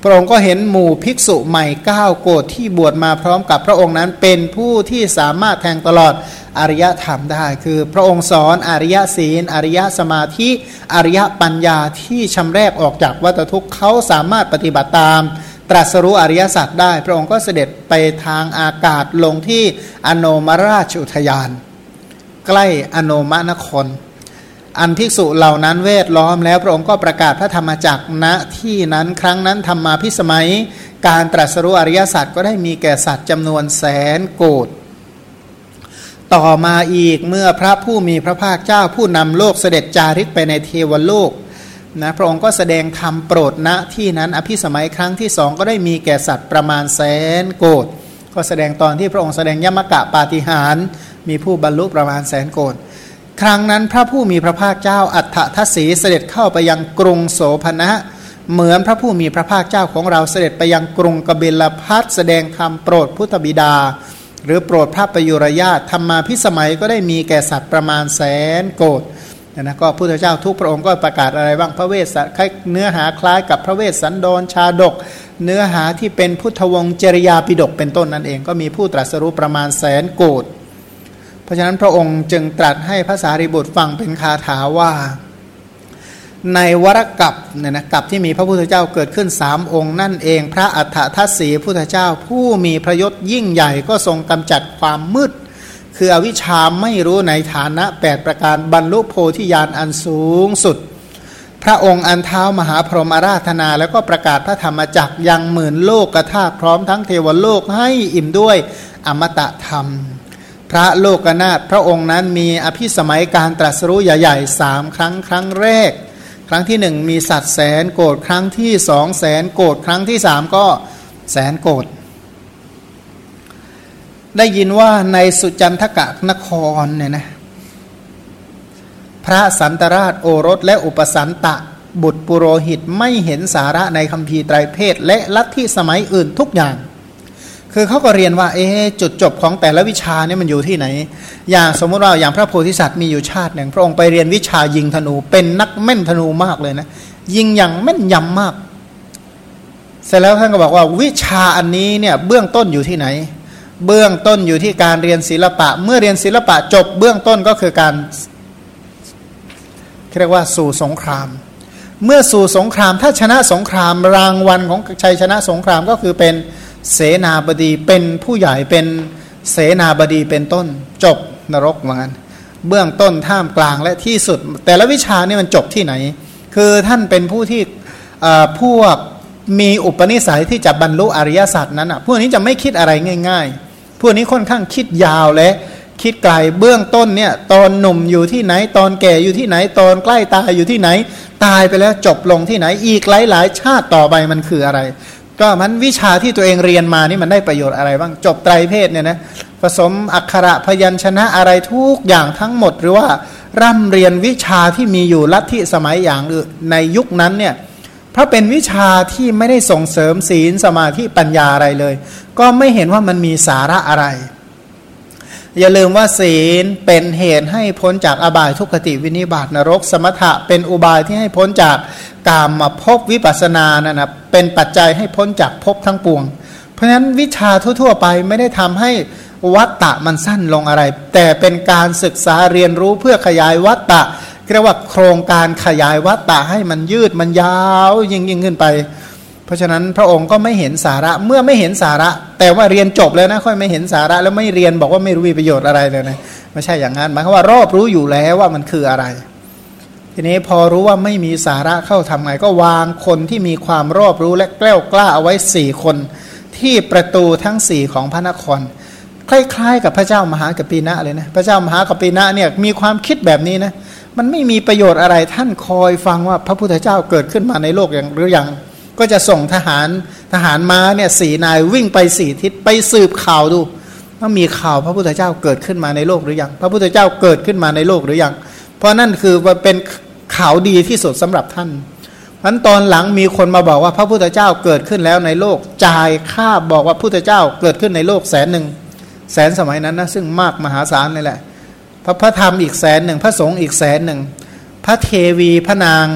พระองค์ก็เห็นหมู่ภิกษุใหม่9โกดที่บวชมาพร้อมกับพระองค์นั้นเป็นผู้ที่สามารถแทงตลอดอริยธรรมได้ คือพระองค์สอนอริยศีล อริยสมาธิ อริยปัญญาที่ชำแรกออกจากวัฏทุกข์เขาสามารถปฏิบัติตามตรัสรู้อริยสัจได้ พระองค์ก็เสด็จไปทางอากาศลงที่อโนมราชอุทยาน ใกล้อโนมนคร อันภิกษุเหล่านั้นเวทล้อมแล้วพระองค์ก็ประกาศพระธรรมจักรณที่นั้นครั้งนั้นธรรมาพิสมัย การตรัสรู้อริยสัจก็ได้มีแก่สัตว์จำนวนแสนโกดต่อมาอีกเมื่อพระผู้มีพระภาคเจ้าผู้นำโลกเสด็จจาริกไปในเทวโลกนะพระองค์ก็แสดงธรรมโปรดณที่นั้นอภิสมัยครั้งที่สองก็ได้มีแก่สัตว์ประมาณแสนโกดก็แสดงตอนที่พระองค์แสดงยมกะปาฏิหารมีผู้บรรลุประมาณแสนโกด ครั้งนั้นพระผู้มีพระภาคเจ้าอัฏฐทัศีเสด็จเข้าไปยังกรุงโสภณะเหมือนพระผู้มีพระภาคเจ้าของเราเสด็จไปยังกรุงกบิลพัทแสดงธรรมโปรดพุทธบิดา หรือโปรดพระประยุรญาตธรรมาพิสมัยก็ได้มีแก่สัตว์ประมาณแสนโกดนะก็พุทธเจ้าทุกพระองค์ก็ประกาศอะไรบ้างพระเวสคล้ายเนื้อหาคล้ายกับพระเวสสันดรชาดก เนื้อหาที่เป็นพุทธวงศ์จริยาปิดกเป็นต้นนั่นเองก็มีผู้ตรัสรู้ประมาณแสนโกด ราะฉะนั้นพระองค์จึงตรัสให้ภาษาริบุตรฟังเป็นคาถาว่า ในวรกับเนี่ยนะกับที่มีพระพุทธเจ้าเกิดขึ้นสามองค์นั่นเอง พระอัฏฐทัศสีพุทธเจ้าผู้มีพระยศยิ่งใหญ่ก็ทรงกำจัดความมืด คืออวิชาไม่รู้ในฐานะ 8 ประการบรรลุโพธิญาณอันสูงสุด พระองค์อันเท้ามหาพรหมอาราธนา แล้วก็ประกาศพระธรรมจักรยังหมื่นโลกกระทาพร้อมทั้งเทวโลกให้อิ่มด้วยอมตะธรรม พระโลกนาถพระองค์นั้นมีอภิสมัยการตรัสรู้ใหญ่ๆสามครั้งครั้งแรก ครั้งที่หนึ่งมีสัตว์แสนโกรธครั้งที่สองแสนโกรธครั้งที่สามก็แสนโกรธได้ยินว่าในสุจันทกะนครเนี่ยนะพระสันตราชโอรสและอุปสันตะบุตรปุโรหิตไม่เห็นสาระในคำพีไตรเพศและลัทธิสมัยอื่นทุกอย่าง คือเขาก็เรียนว่าเอ๊จุดจบของแต่ละวิชาเนี่ยมันอยู่ที่ไหน อย่างสมมติว่าอย่างพระโพธิสัตว์มีอยู่ชาติหนึ่ง พระองค์ไปเรียนวิชายิงธนูเป็นนักแม่นธนูมากเลยนะ ยิงอย่างแม่นยำมาก เสร็จแล้วท่านก็บอกว่าวิชาอันนี้เนี่ยเบื้องต้นอยู่ที่ไหน เบื้องต้นอยู่ที่การเรียนศิลปะ เมื่อเรียนศิลปะจบเบื้องต้นก็คือการเรียกว่าสู่สงคราม เมื่อสู่สงครามถ้าชนะสงครามรางวัลของชัยชนะสงครามก็คือเป็น เสนาบดีเป็นผู้ใหญ่เป็นเสนาบดีเป็นต้น จบนรกเหมือนกันเบื้องต้นท่ามกลางและที่สุด แต่ละวิชานี่มันจบที่ไหน คือท่านเป็นผู้ที่พวกมีอุปนิสัยที่จะบรรลุอริยสัจนั้นอะพวกนี้จะไม่คิดอะไรง่าย ๆ พวกนี้ค่อนข้างคิดยาวและคิดไกลเบื้องต้นเนี่ยตอนหนุ่มอยู่ที่ไหนตอนแก่อยู่ที่ไหนตอนใกล้ตายอยู่ที่ไหน ตายไปแล้วจบลงที่ไหนอีกหลายๆ ชาติต่อไปมันคืออะไร ก็มันวิชาที่ตัวเองเรียนมานี่มันได้ประโยชน์อะไรบ้างจบไตรเพศเนี่ยนะผสมอักขระพยัญชนะอะไรทุกอย่างทั้งหมด หรือว่าร่ำเรียนวิชาที่มีอยู่ลัทธิสมัยอย่างในยุคนั้นเนี่ยเพราะเป็นวิชาที่ไม่ได้ส่งเสริมศีลสมาธิปัญญาอะไรเลย ก็ไม่เห็นว่ามันมีสาระอะไร อย่าลืมว่าศีลเป็นเหตุให้พ้นจากอบายทุกขติวินิบาตนรก สมถะเป็นอุบายที่ให้พ้นจากกามมาพบวิปัสสนานะนะ เป็นปัจจัยให้พ้นจากภพทั้งปวง เพราะฉะนั้นวิชาทั่ว ๆ ไปไม่ได้ทำให้วัตตะมันสั้นลงอะไร แต่เป็นการศึกษาเรียนรู้เพื่อขยายวัตตะเรียกว่าโครงการขยายวัตตะให้มันยืดมันยาวยิ่งยิ่งขึ้นไป เพราะฉะนั้นพระองค์ก็ไม่เห็นสาระเมื่อไม่เห็นสาระ แต่ว่าเรียนจบแล้วนะค่อยไม่เห็นสาระแล้วไม่เรียนบอกว่าไม่รู้มีประโยชน์อะไรเลยนะไม่ใช่อย่างนั้นหมายความว่ารอบรู้อยู่แล้วว่ามันคืออะไร ทีนี้พอรู้ว่าไม่มีสาระเข้าทำไง ก็วางคนที่มีความรอบรู้และแกล้วกล้าเอาไว้สี่คน ที่ประตูทั้งสี่ของพระนคร คล้ายๆ กับพระเจ้ามหากปีนะเลยนะพระเจ้ามหากปีนะเนี่ยมีความคิดแบบนี้นะมันไม่มีประโยชน์อะไรท่านคอยฟังว่าพระพุทธเจ้าเกิดขึ้นมาในโลกอย่างหรือยังก็จะส่งทหารทหารม้าเนี่ยสีนายวิ่งไปสี่ทิศไปสืบข่าวดูว่ามีข่าวพระพุทธเจ้าเกิดขึ้นมาในโลกหรือยัง พระพุทธเจ้าเกิดขึ้นมาในโลกหรือยัง เพราะนั่นคือเป็น ข่าวดีที่สุดสำหรับท่านพันตอนหลังมีคนมาบอกว่าพระพุทธเจ้าเกิดขึ้นแล้วในโลกจ่ายค่าบอกว่าพุทธเจ้าเกิดขึ้นในโลกแสนหนึ่งแสนสมัยนั้นนะซึ่งมากมหาศาลเลยแหละ พระพระธรรมอีกแสนหนึ่งพระสงฆ์อีกแสนหนึ่งพระเทวีพระนาง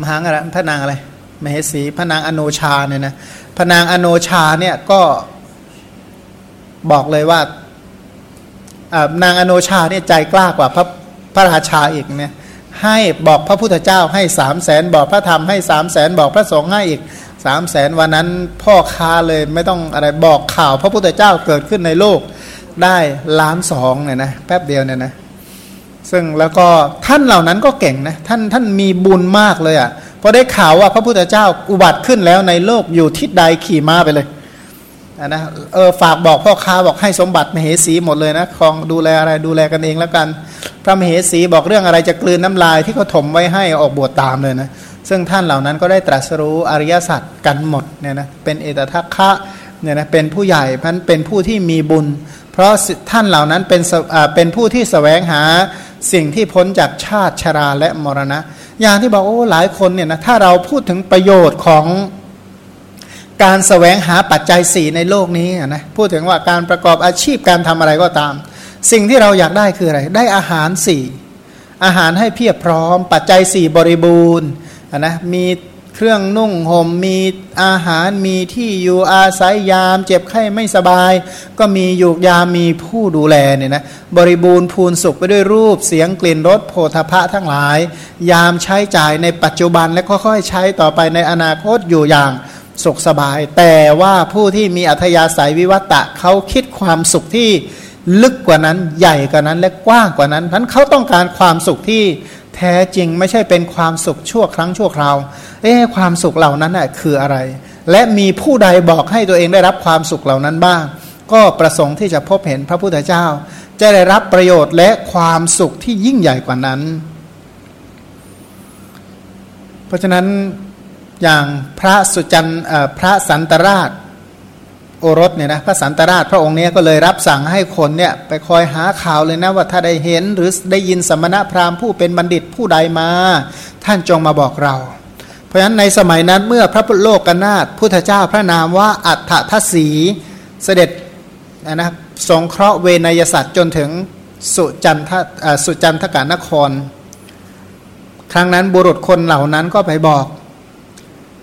มหาอะไรพระนางอะไรมเหสีพระนางอโนชาเนี่ยนะพระนางอโนชาเนี่ยก็บอกเลยว่านางอโนชาเนี่ยใจกล้ากว่าพระพระราชาอีกเนี่ย ให้บอกพระพุทธเจ้าให้สามแสนบอกพระธรรมให้สามแสนบอกพระสงฆ์ให้อีกสามแสนวันนั้นพ่อค้าเลยไม่ต้องอะไรบอกข่าวพระพุทธเจ้าเกิดขึ้นในโลกได้ล้านสองเนี่ยนะแป๊บเดียวเนี่ยนะซึ่งแล้วก็ท่านเหล่านั้นก็เก่งนะท่านท่านมีบุญมากเลยอะ่ะพอได้ข่าวว่าพระพุทธเจ้าอุบัติขึ้นแล้วในโลกอยู่ทิศใดขี่ม้าไปเลย นะเออฝากบอกพ่อค้าบอกให้สมบัติมเหสีหมดเลยนะคลองดูแลอะไรดูแลกันเองแล้วกัน พระมเหสีบอกเรื่องอะไรจะกลืนน้ำลายที่เขาถมไว้ให้ออกบวชตามเลยนะซึ่งท่านเหล่านั้นก็ได้ตรัสรู้อริยสัจกันหมดเนี่ยนะเป็นเอตทัคคะเนี่ยนะเป็นผู้ใหญ่พันเป็นผู้ที่มีบุญ เพราะท่านเหล่านั้นเป็นเป็นผู้ที่สแสวงหาสิ่งที่พ้นจากชาติชราและมรณะ อย่างที่บอกโอ้หลายคนเนี่ยนะถ้าเราพูดถึงประโยชน์ของ การสแสวงหาปัจจัยสี่ในโลกนี้นะพูดถึงว่าการประกอบอาชีพการทำอะไรก็ตาม สิ่งที่เราอยากได้คืออะไร ได้อาหารสี่อาหารให้เพียบพร้อม ปัจจัยสี่บริบูรณ์นะมีเครื่องนุ่งห่มมีอาหารมีที่อยู่อาศัยยาม เจ็บไข้ไม่สบาย ก็มีอยู่ยามมีผู้ดูแลเนี่ยนะบริบูรณ์พูนสุขไปด้วยรูปเสียงกลิ่นรสโพธพะทั้งหลาย ยามใช้จ่ายในปัจจุบันและค่อยๆใช้ต่อไปในอนาคตอยู่อย่าง สุขสบาย แต่ว่าผู้ที่มีอัธยาศัยวิวัตะเขาคิดความสุขที่ลึกกว่านั้นใหญ่กว่านั้นและกว้างกว่านั้นนั้นเขาต้องการความสุขที่แท้จริงไม่ใช่เป็นความสุขชั่วครั้งชั่วคราว เอ๊ความสุขเหล่านั้นน่ะคืออะไร และมีผู้ใดบอกให้ตัวเองได้รับความสุขเหล่านั้นบ้าง ก็ประสงค์ที่จะพบเห็นพระพุทธเจ้า จะได้รับประโยชน์และความสุขที่ยิ่งใหญ่กว่านั้น เพราะฉะนั้น อย่างพระสุจันพระสันตราชโอรสเนี่ยนะพระสันตราชพระองค์นี้ก็เลยรับสั่งให้คนเนี่ยไปคอยหาข่าวเลยนะว่าถ้าได้เห็นหรือได้ยินสมณะพราหมณ์ผู้เป็นบัณฑิตผู้ใดมา ท่านจงมาบอกเรา เพราะฉะนั้นในสมัยนั้นเมื่อพระพุทธโลกกนาถพุทธเจ้าพระนามว่าอัฏฐทศสีเสด็จนะสงเคราะห์เวนยสัตว์จนถึงสุจันทสุจันทกานคร ครั้งนั้นบุรุษคนเหล่านั้นก็ไปบอก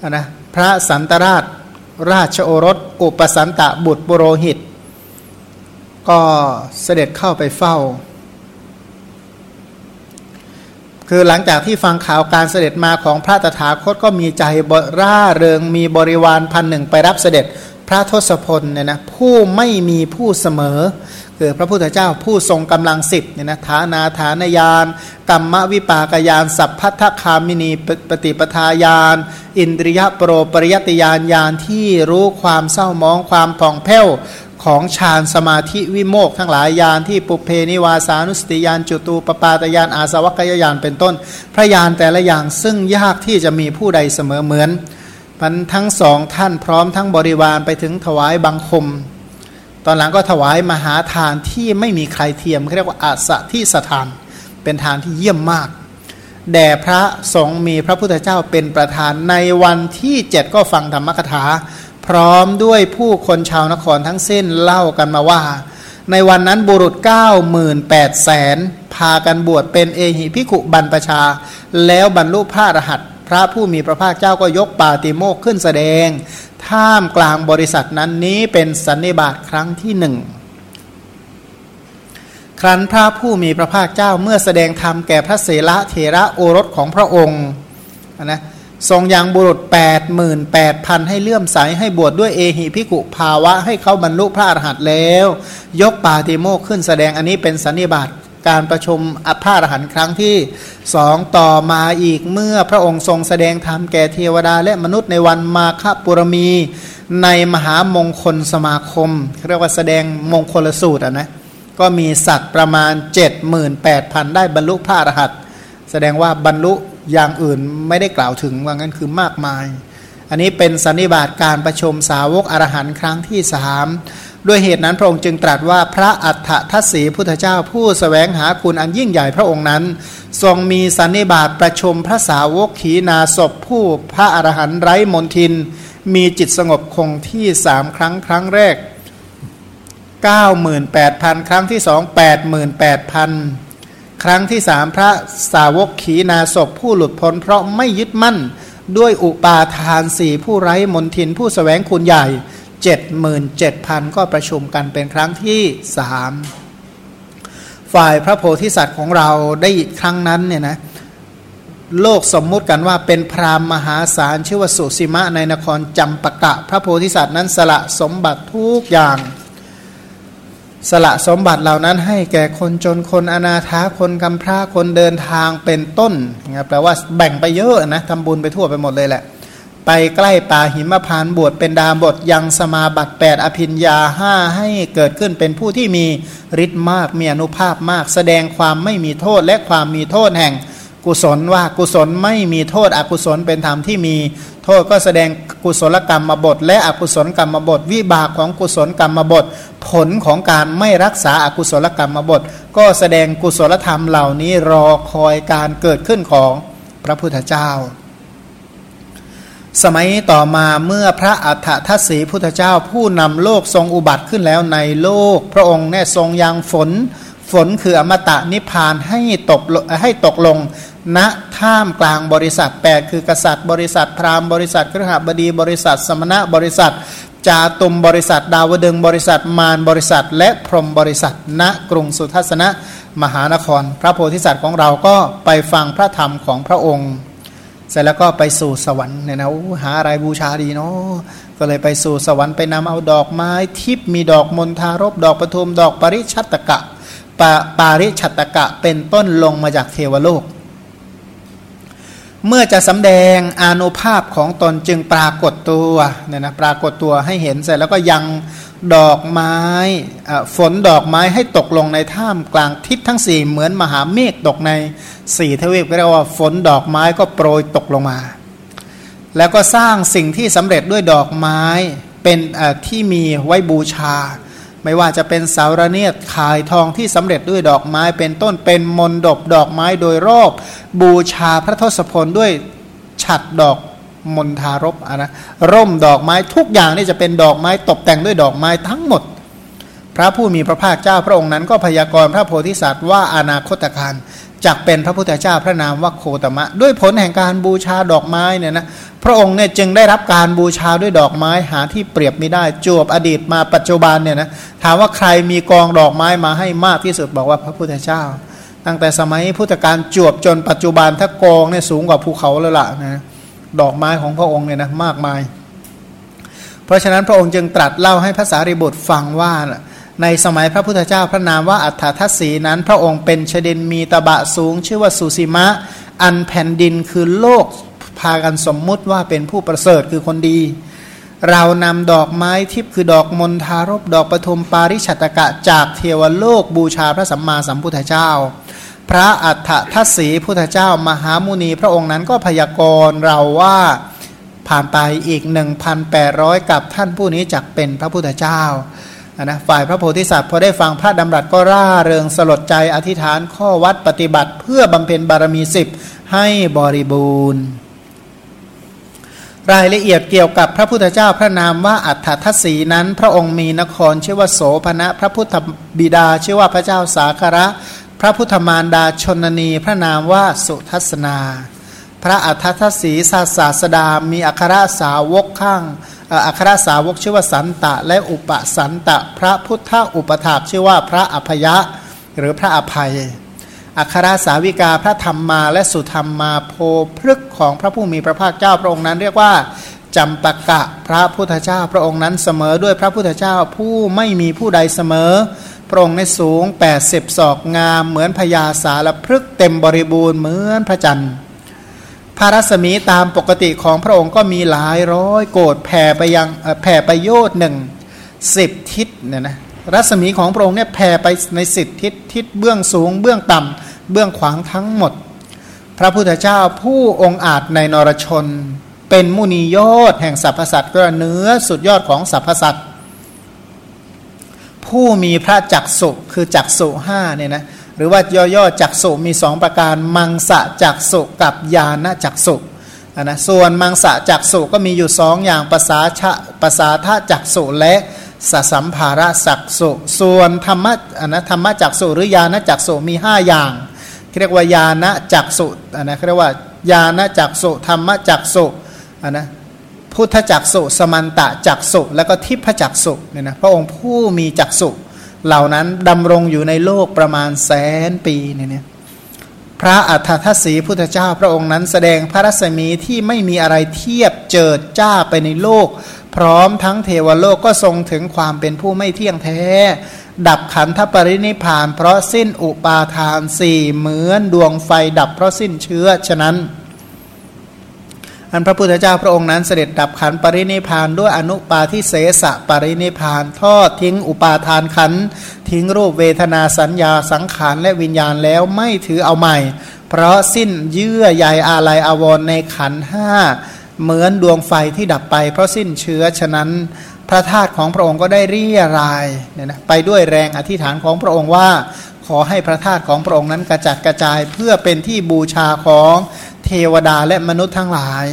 นะพระสันตราช ราชโอรส อุปสันตะบุตรบุโรหิต ก็เสด็จเข้าไปเฝ้า คือหลังจากที่ฟังข่าวการเสด็จมาของพระตถาคตก็มีใจร่าเริงมีบริวารพันหนึ่งไปรับเสด็จพระทศพลเนี่ยนะผู้ไม่มีผู้เสมอ คือพระพุทธเจ้าผู้ทรงกำลังสิบเนี่ยนะฐานาฐานยานกรรมวิปากยานสัพพัทธคามินีปฏิปทายานอินทริยโปรปริยติยานยานที่รู้ความเศร้ามองความผ่องแผ้วของฌานสมาธิวิโมกทั้งหลายยานที่ปุเพนิวาสานุสติยานจุตูปปาตยานอาสวัคยายานเป็นต้น พระยานแต่ละอย่างซึ่งยากที่จะมีผู้ใดเสมอเหมือนพันทั้งสองท่านพร้อมทั้งบริวารไปถึงถวายบังคม ตอนหลังก็ถวายมหาทานที่ไม่มีใครเทียมเรียกว่าอาสะที่สถาน เป็นทานที่เยี่ยมมาก แด่พระสงฆ์มีพระพุทธเจ้าเป็นประธานในวันที่เจ็ดก็ฟังธรรมกถา พร้อมด้วยผู้คนชาวนครทั้งสิ้นเล่ากันมาว่า ในวันนั้นบุรุษ 98แสนพากันบวชเป็นเอหิพิขุบันประชา แล้วบรรลุพระรหัสพระผู้มีพระภาคเจ้าก็ยกปาติโมกขึ้นแสดง ท่ามกลางบริษัทนั้นนี้เป็นสันนิบาตครั้งที่หนึ่งครั้นพระผู้มีพระภาคเจ้าเมื่อแสดงธรรมแก่พระเสละเทระโอรสของพระองค์นะทรงยังบุรุษ 8 8 0 0 0 ให้เลื่อมใสให้บวชดด้วยเอหิพิกุภาวะ ให้เขาบรรลุพระอรหันต์แล้ว ยกปาติโมกขึ้นแสดงอันนี้เป็นสันนิบาต การประชุมอัภาอรหันครั้งที่สองต่อมาอีกเมื่อพระองค์ทรงแสดงธรรมแก่เทวดาและมนุษย์ในวันมาคปุรมีในมหามงคลสมาคมเรียกว่าแสดงมงคลสูตรอะนะก็มีสัตว์ประมาณ 78,000 ได้บรรลุพระอรหันต์แสดงว่าบรรลุอย่างอื่นไม่ได้กล่าวถึงว่างั้นคือมากมาย อันนี้เป็นสันนิบาตการประชุมสาวกอรหันครั้งที่สาม ด้วยเหตุนั้นพระองค์จึงตรัสว่าพระอัฏฐทัศสีพุทธเจ้าผู้สแสวงหาคุณอันยิ่งใหญ่พระองค์นั้น ทรงมีสันนิบาตประชุมพระสาวกขีนาศพผู้พระอรหันต์ไร้มนทิน มีจิตสงบคงที่สามครั้งครั้งแรก 98,000 ครั้งที่สอง88,000 ครั้งที่สามพระสาวกขีนาศพผู้หลุดพ้นเพราะไม่ยึดมั่น ด้วยอุปาทานสี่ผู้ไร้มนทินผู้สแสวงคุณใหญ่ เจ็ดหมื่นเจ็ดพันก็ประชุมกันเป็นครั้งที่สามฝ่ายพระโพธิสัตว์ของเราได้ครั้งนั้นเนี่ยนะโลกสมมุติกันว่าเป็นพราหมณ์มหาศาลชื่อว่าสุสีมะในนครจำปะกะ พระโพธิสัตว์นั้นสละสมบัติทุกอย่าง สละสมบัติเหล่านั้นให้แก่คนจนคนอนาถาคนกำพร้าคนเดินทางเป็นต้นแปลว่าแบ่งไปเยอะนะทำบุญไปทั่วไปหมดเลยแหละ ไปใกล้ป่าหิมพานบวชเป็นดาบทยังสมาบัติ 8 อภินยาห้าให้เกิดขึ้นเป็นผู้ที่มีฤทธิ์มากมีอนุภาพมาก แสดงความไม่มีโทษและความมีโทษแห่งกุศลว่ากุศลไม่มีโทษอกุศลเป็นธรรมที่มี โทษก็แสดงกุศลกรรมมาบท และอกุศลกรรมมาบท วิบากของกุศลกรรมมาบท ผลของการไม่รักษาอกุศลกรรมมาบท ก็แสดงกุศลธรรมเหล่านี้รอคอยการเกิดขึ้นของพระพุทธเจ้า สมัยต่อมาเมื่อพระอัฏฐทัศสีพุทธเจ้าผู้นำโลกทรงอุบัติขึ้นแล้วในโลก พระองค์แน่ทรงยังฝน ฝนคืออมตะนิพพานให้ตกให้ตกลงณท่ามกลางบริษัทแปดคือกษัตริย์ บริษัทพราหมณ์บริษัทครหบดี บริษัท สมณะบริษัท จาตุมบริษัท ดาวดึงบริษัทมารบริษัท และพรหมบริษัท ณกรุงสุทัศนะ มหานคร พระโพธิสัตว์ของเราก็ไปฟังพระธรรมของพระองค์ เสร็จแล้วก็ไปสู่สวรรค์เนี่ยนะหาอะไรบูชาดีเนาะก็เลยไปสู่สวรรค์ไปนำเอาดอกไม้ทิพมีดอกมณฑารบดอกปทุมดอกปริชัตตกะปาปาริชัตตกะเป็นต้นลงมาจากเทวโลก เมื่อจะสำแดงอนุภาพของตนจึงปรากฏตัวเนี่ยนะปรากฏตัวให้เห็นเสร็จแล้วก็ยัง ดอกไม้ฝนดอกไม้ให้ตกลงในท่ามกลางทิศทั้งสี่เหมือนมหาเมฆตกในสี่ทวีปเรียกว่าฝนดอกไม้ก็โปรยตกลงมา แล้วก็สร้างสิ่งที่สำเร็จด้วยดอกไม้เป็นที่มีไว้บูชา ไม่ว่าจะเป็นสาระเนียดขายทองที่สำเร็จด้วยดอกไม้ เป็นต้นเป็นมนดบดอกไม้โดยรอบบูชาพระทศพลด้วยฉัดดอก มณฑารบะนะร่มดอกไม้ทุกอย่างนี่จะเป็นดอกไม้ตกแต่งด้วยดอกไม้ทั้งหมด พระผู้มีพระภาคเจ้าพระองค์นั้นก็พยากรณ์พระโพธิสัตว์ว่าอนาคตการจักเป็นพระพุทธเจ้าพระนามว่าโคตมะ ด้วยผลแห่งการบูชาดอกไม้เนี่ยนะพระองค์เนี่ยจึงได้รับการบูชาด้วยดอกไม้หาที่เปรียบไม่ได้จวบอดีตมาปัจจุบันเนี่ยนะถามว่าใครมีกองดอกไม้มาให้มากที่สุดบอกว่าพระพุทธเจ้า ตั้งแต่สมัยพุทธกาลจวบจนปัจจุบันถ้ากองเนี่ยสูงกว่าภูเขาเลยล่ะนะ ดอกไม้ของพระองค์เนี่ยนะมากมาย เพราะฉะนั้นพระองค์จึงตรัสเล่าให้ภาษาริบุตรฟังว่าในสมัยพระพุทธเจ้าพระนามว่าอัฏฐทัศสีนั้น พระองค์เป็นชดินมีตะบะสูง ชื่อว่าสุสีมะ อันแผ่นดินคือโลกพากันสมมุติว่าเป็นผู้ประเสริฐคือคนดี เรานำดอกไม้ทิพย์คือดอกมณฑารบดอกปฐมปาริชัตกะจากเทวโลกบูชาพระสัมมาสัมพุทธเจ้า พระอัฏฐทัศสีพุทธเจ้ามหามุนีพระองค์นั้นก็พยากรณ์เราว่าผ่านไปอีก 1,800 กับท่านผู้นี้จักเป็นพระพุทธเจ้านะฝ่ายพระโพธิสัตว์พอได้ฟังพระดำรัสก็ร่าเริงสลดใจอธิษฐานข้อวัดปฏิบัติเพื่อบำเพ็ญบารมีสิบให้บริบูรณ์ รายละเอียดเกี่ยวกับพระพุทธเจ้าพระนามว่าอัฏฐทัศสีนั้น พระองค์มีนครชื่อว่าโสภณะพระพุทธบิดาชื่อว่าพระเจ้าสาคระ พระพุทธมารดาชนนีพระนามว่าสุทัศนา พระอัฏฐศีศาสาสดา มีอัครสาวกข้างอัครสาวกชื่อว่าสันตะ และอุปสันตะ พระพุทธอุปถาชื่อว่าพระอภยะหรือพระอภัย อัครสาวิกาพระธรรมมาและสุธรรมมาโพพฤกของพระผู้มีพระภาคเจ้าพระองค์นั้นเรียกว่าจำปะกะพระพุทธเจ้าพระองค์นั้นเสมอด้วยพระพุทธเจ้าผู้ไม่มีผู้ใดเสมอ พระองค์ในสูง 80 ศอกงาม เหมือนพญาสารพฤกเต็มบริบูรณ์เหมือนพระจันทร์พระรัศมีตามปกติของพระองค์ก็มีหลายร้อยโกดแผ่ไปยังแผ่ไปโยชหนึ่งสิบทิศเนี่ยนะรัศมีของพระองค์เนี่ยแผ่ไปในสิบทิศทิศเบื้องสูง เบื้องต่ำเบื้องขวางทั้งหมด พระพุทธเจ้าผู้องค์อาจในนรชน เป็นมุนียอดแห่งสรรพสัตว์ก็เนื้อสุดยอดของสรรพสัตว์ ผู้มีพระจักสุคือจักสุห้าเนี่ยนะหรือว่าย่อๆจักสุมีสองประการ มังสะจักสุกับญาณจักสุนะส่วนมังสะจักสุก็มีอยู่สองอย่างภาษาชะภาษาท่าจักสุและสสัมภาระจักสุส่วนธรรมะนะธรรมะจักสุหรือญาณจักสุมีห้าอย่างเรียกว่าญาณจักสุนะเรียกว่าญาณจักสุธรรมจักสุนะ พุทธจักสุสมันตะจักสุแล้วก็ทิพจักสุเนี่ยนะพระองค์ผู้มีจักสุเหล่านั้นดำรงอยู่ในโลกประมาณแสนปีเนี่ยพระอัฏฐทศีพุทธเจ้าพระองค์นั้นแสดงพระรัศมีที่ไม่มีอะไรเทียบเจิดจ้าไปในโลก พร้อมทั้งเทวโลกก็ทรงถึงความเป็นผู้ไม่เที่ยงแท้ ดับขันธปรินิพาน เพราะสิ้นอุปาทานสี่เหมือนดวงไฟดับเพราะสิ้นเชื้อฉะนั้น อันพระพุทธเจ้าพระองค์นั้นเสด็จดับขันปรินิพานด้วยอนุปาทิเสสะปรินิพาน ทอดทิ้งอุปาทานขันทิ้งรูปเวทนาสัญญาสังขารและวิญญาณแล้วไม่ถือเอาใหม่ เพราะสิ้นเยื่อใยอาลัยอาวรในขันห้าเหมือนดวงไฟที่ดับไป เพราะสิ้นเชื้อฉะนั้นพระธาตุของพระองค์ก็ได้เรียรายเนี่ยนะไปด้วยแรงอธิษฐานของพระองค์ว่า ขอให้พระธาตุของพระองค์นั้นกระจัดกระจายเพื่อเป็นที่บูชาของ เทวดาและมนุษย์ทั้งหลาย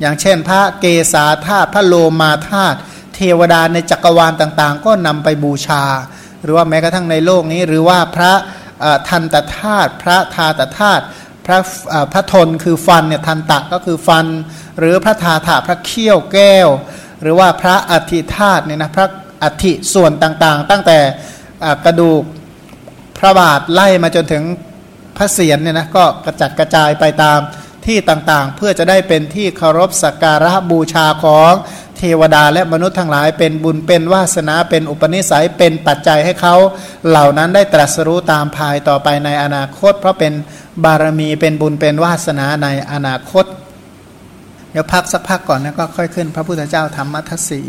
อย่างเช่น พระเกศาธาตุพระโลมาธาตุเทวดาในจักรวาลต่างๆ ก็นำไปบูชา หรือว่าแม้กระทั่งในโลกนี้ หรือว่าพระทันตธาตุพระทาตธาตุพระพระทนคือฟันเนี่ยทันตะก็คือฟัน หรือพระทาถาพระเขี้ยวแก้ว หรือว่าพระอธิธาตุเนี่ยนะพระอธิส่วนต่างๆ ตั้งแต่กระดูกพระบาทไล่มาจนถึงพระเศียรเนี่ยนะก็กระจัดกระจายไปตาม ที่ต่างๆ เพื่อจะได้เป็นที่เคารพสักการะบูชาของเทวดาและมนุษย์ทั้งหลายเป็นบุญเป็นวาสนาเป็นอุปนิสัยเป็นปัจจัยให้เขา เหล่านั้นได้ตรัสรู้ตามภายต่อไปในอนาคต เพราะเป็นบารมีเป็นบุญเป็นวาสนาในอนาคต เดี๋ยวพักสักพักก่อนนะก็ค่อยขึ้น พระพุทธเจ้าธรรมทัศสี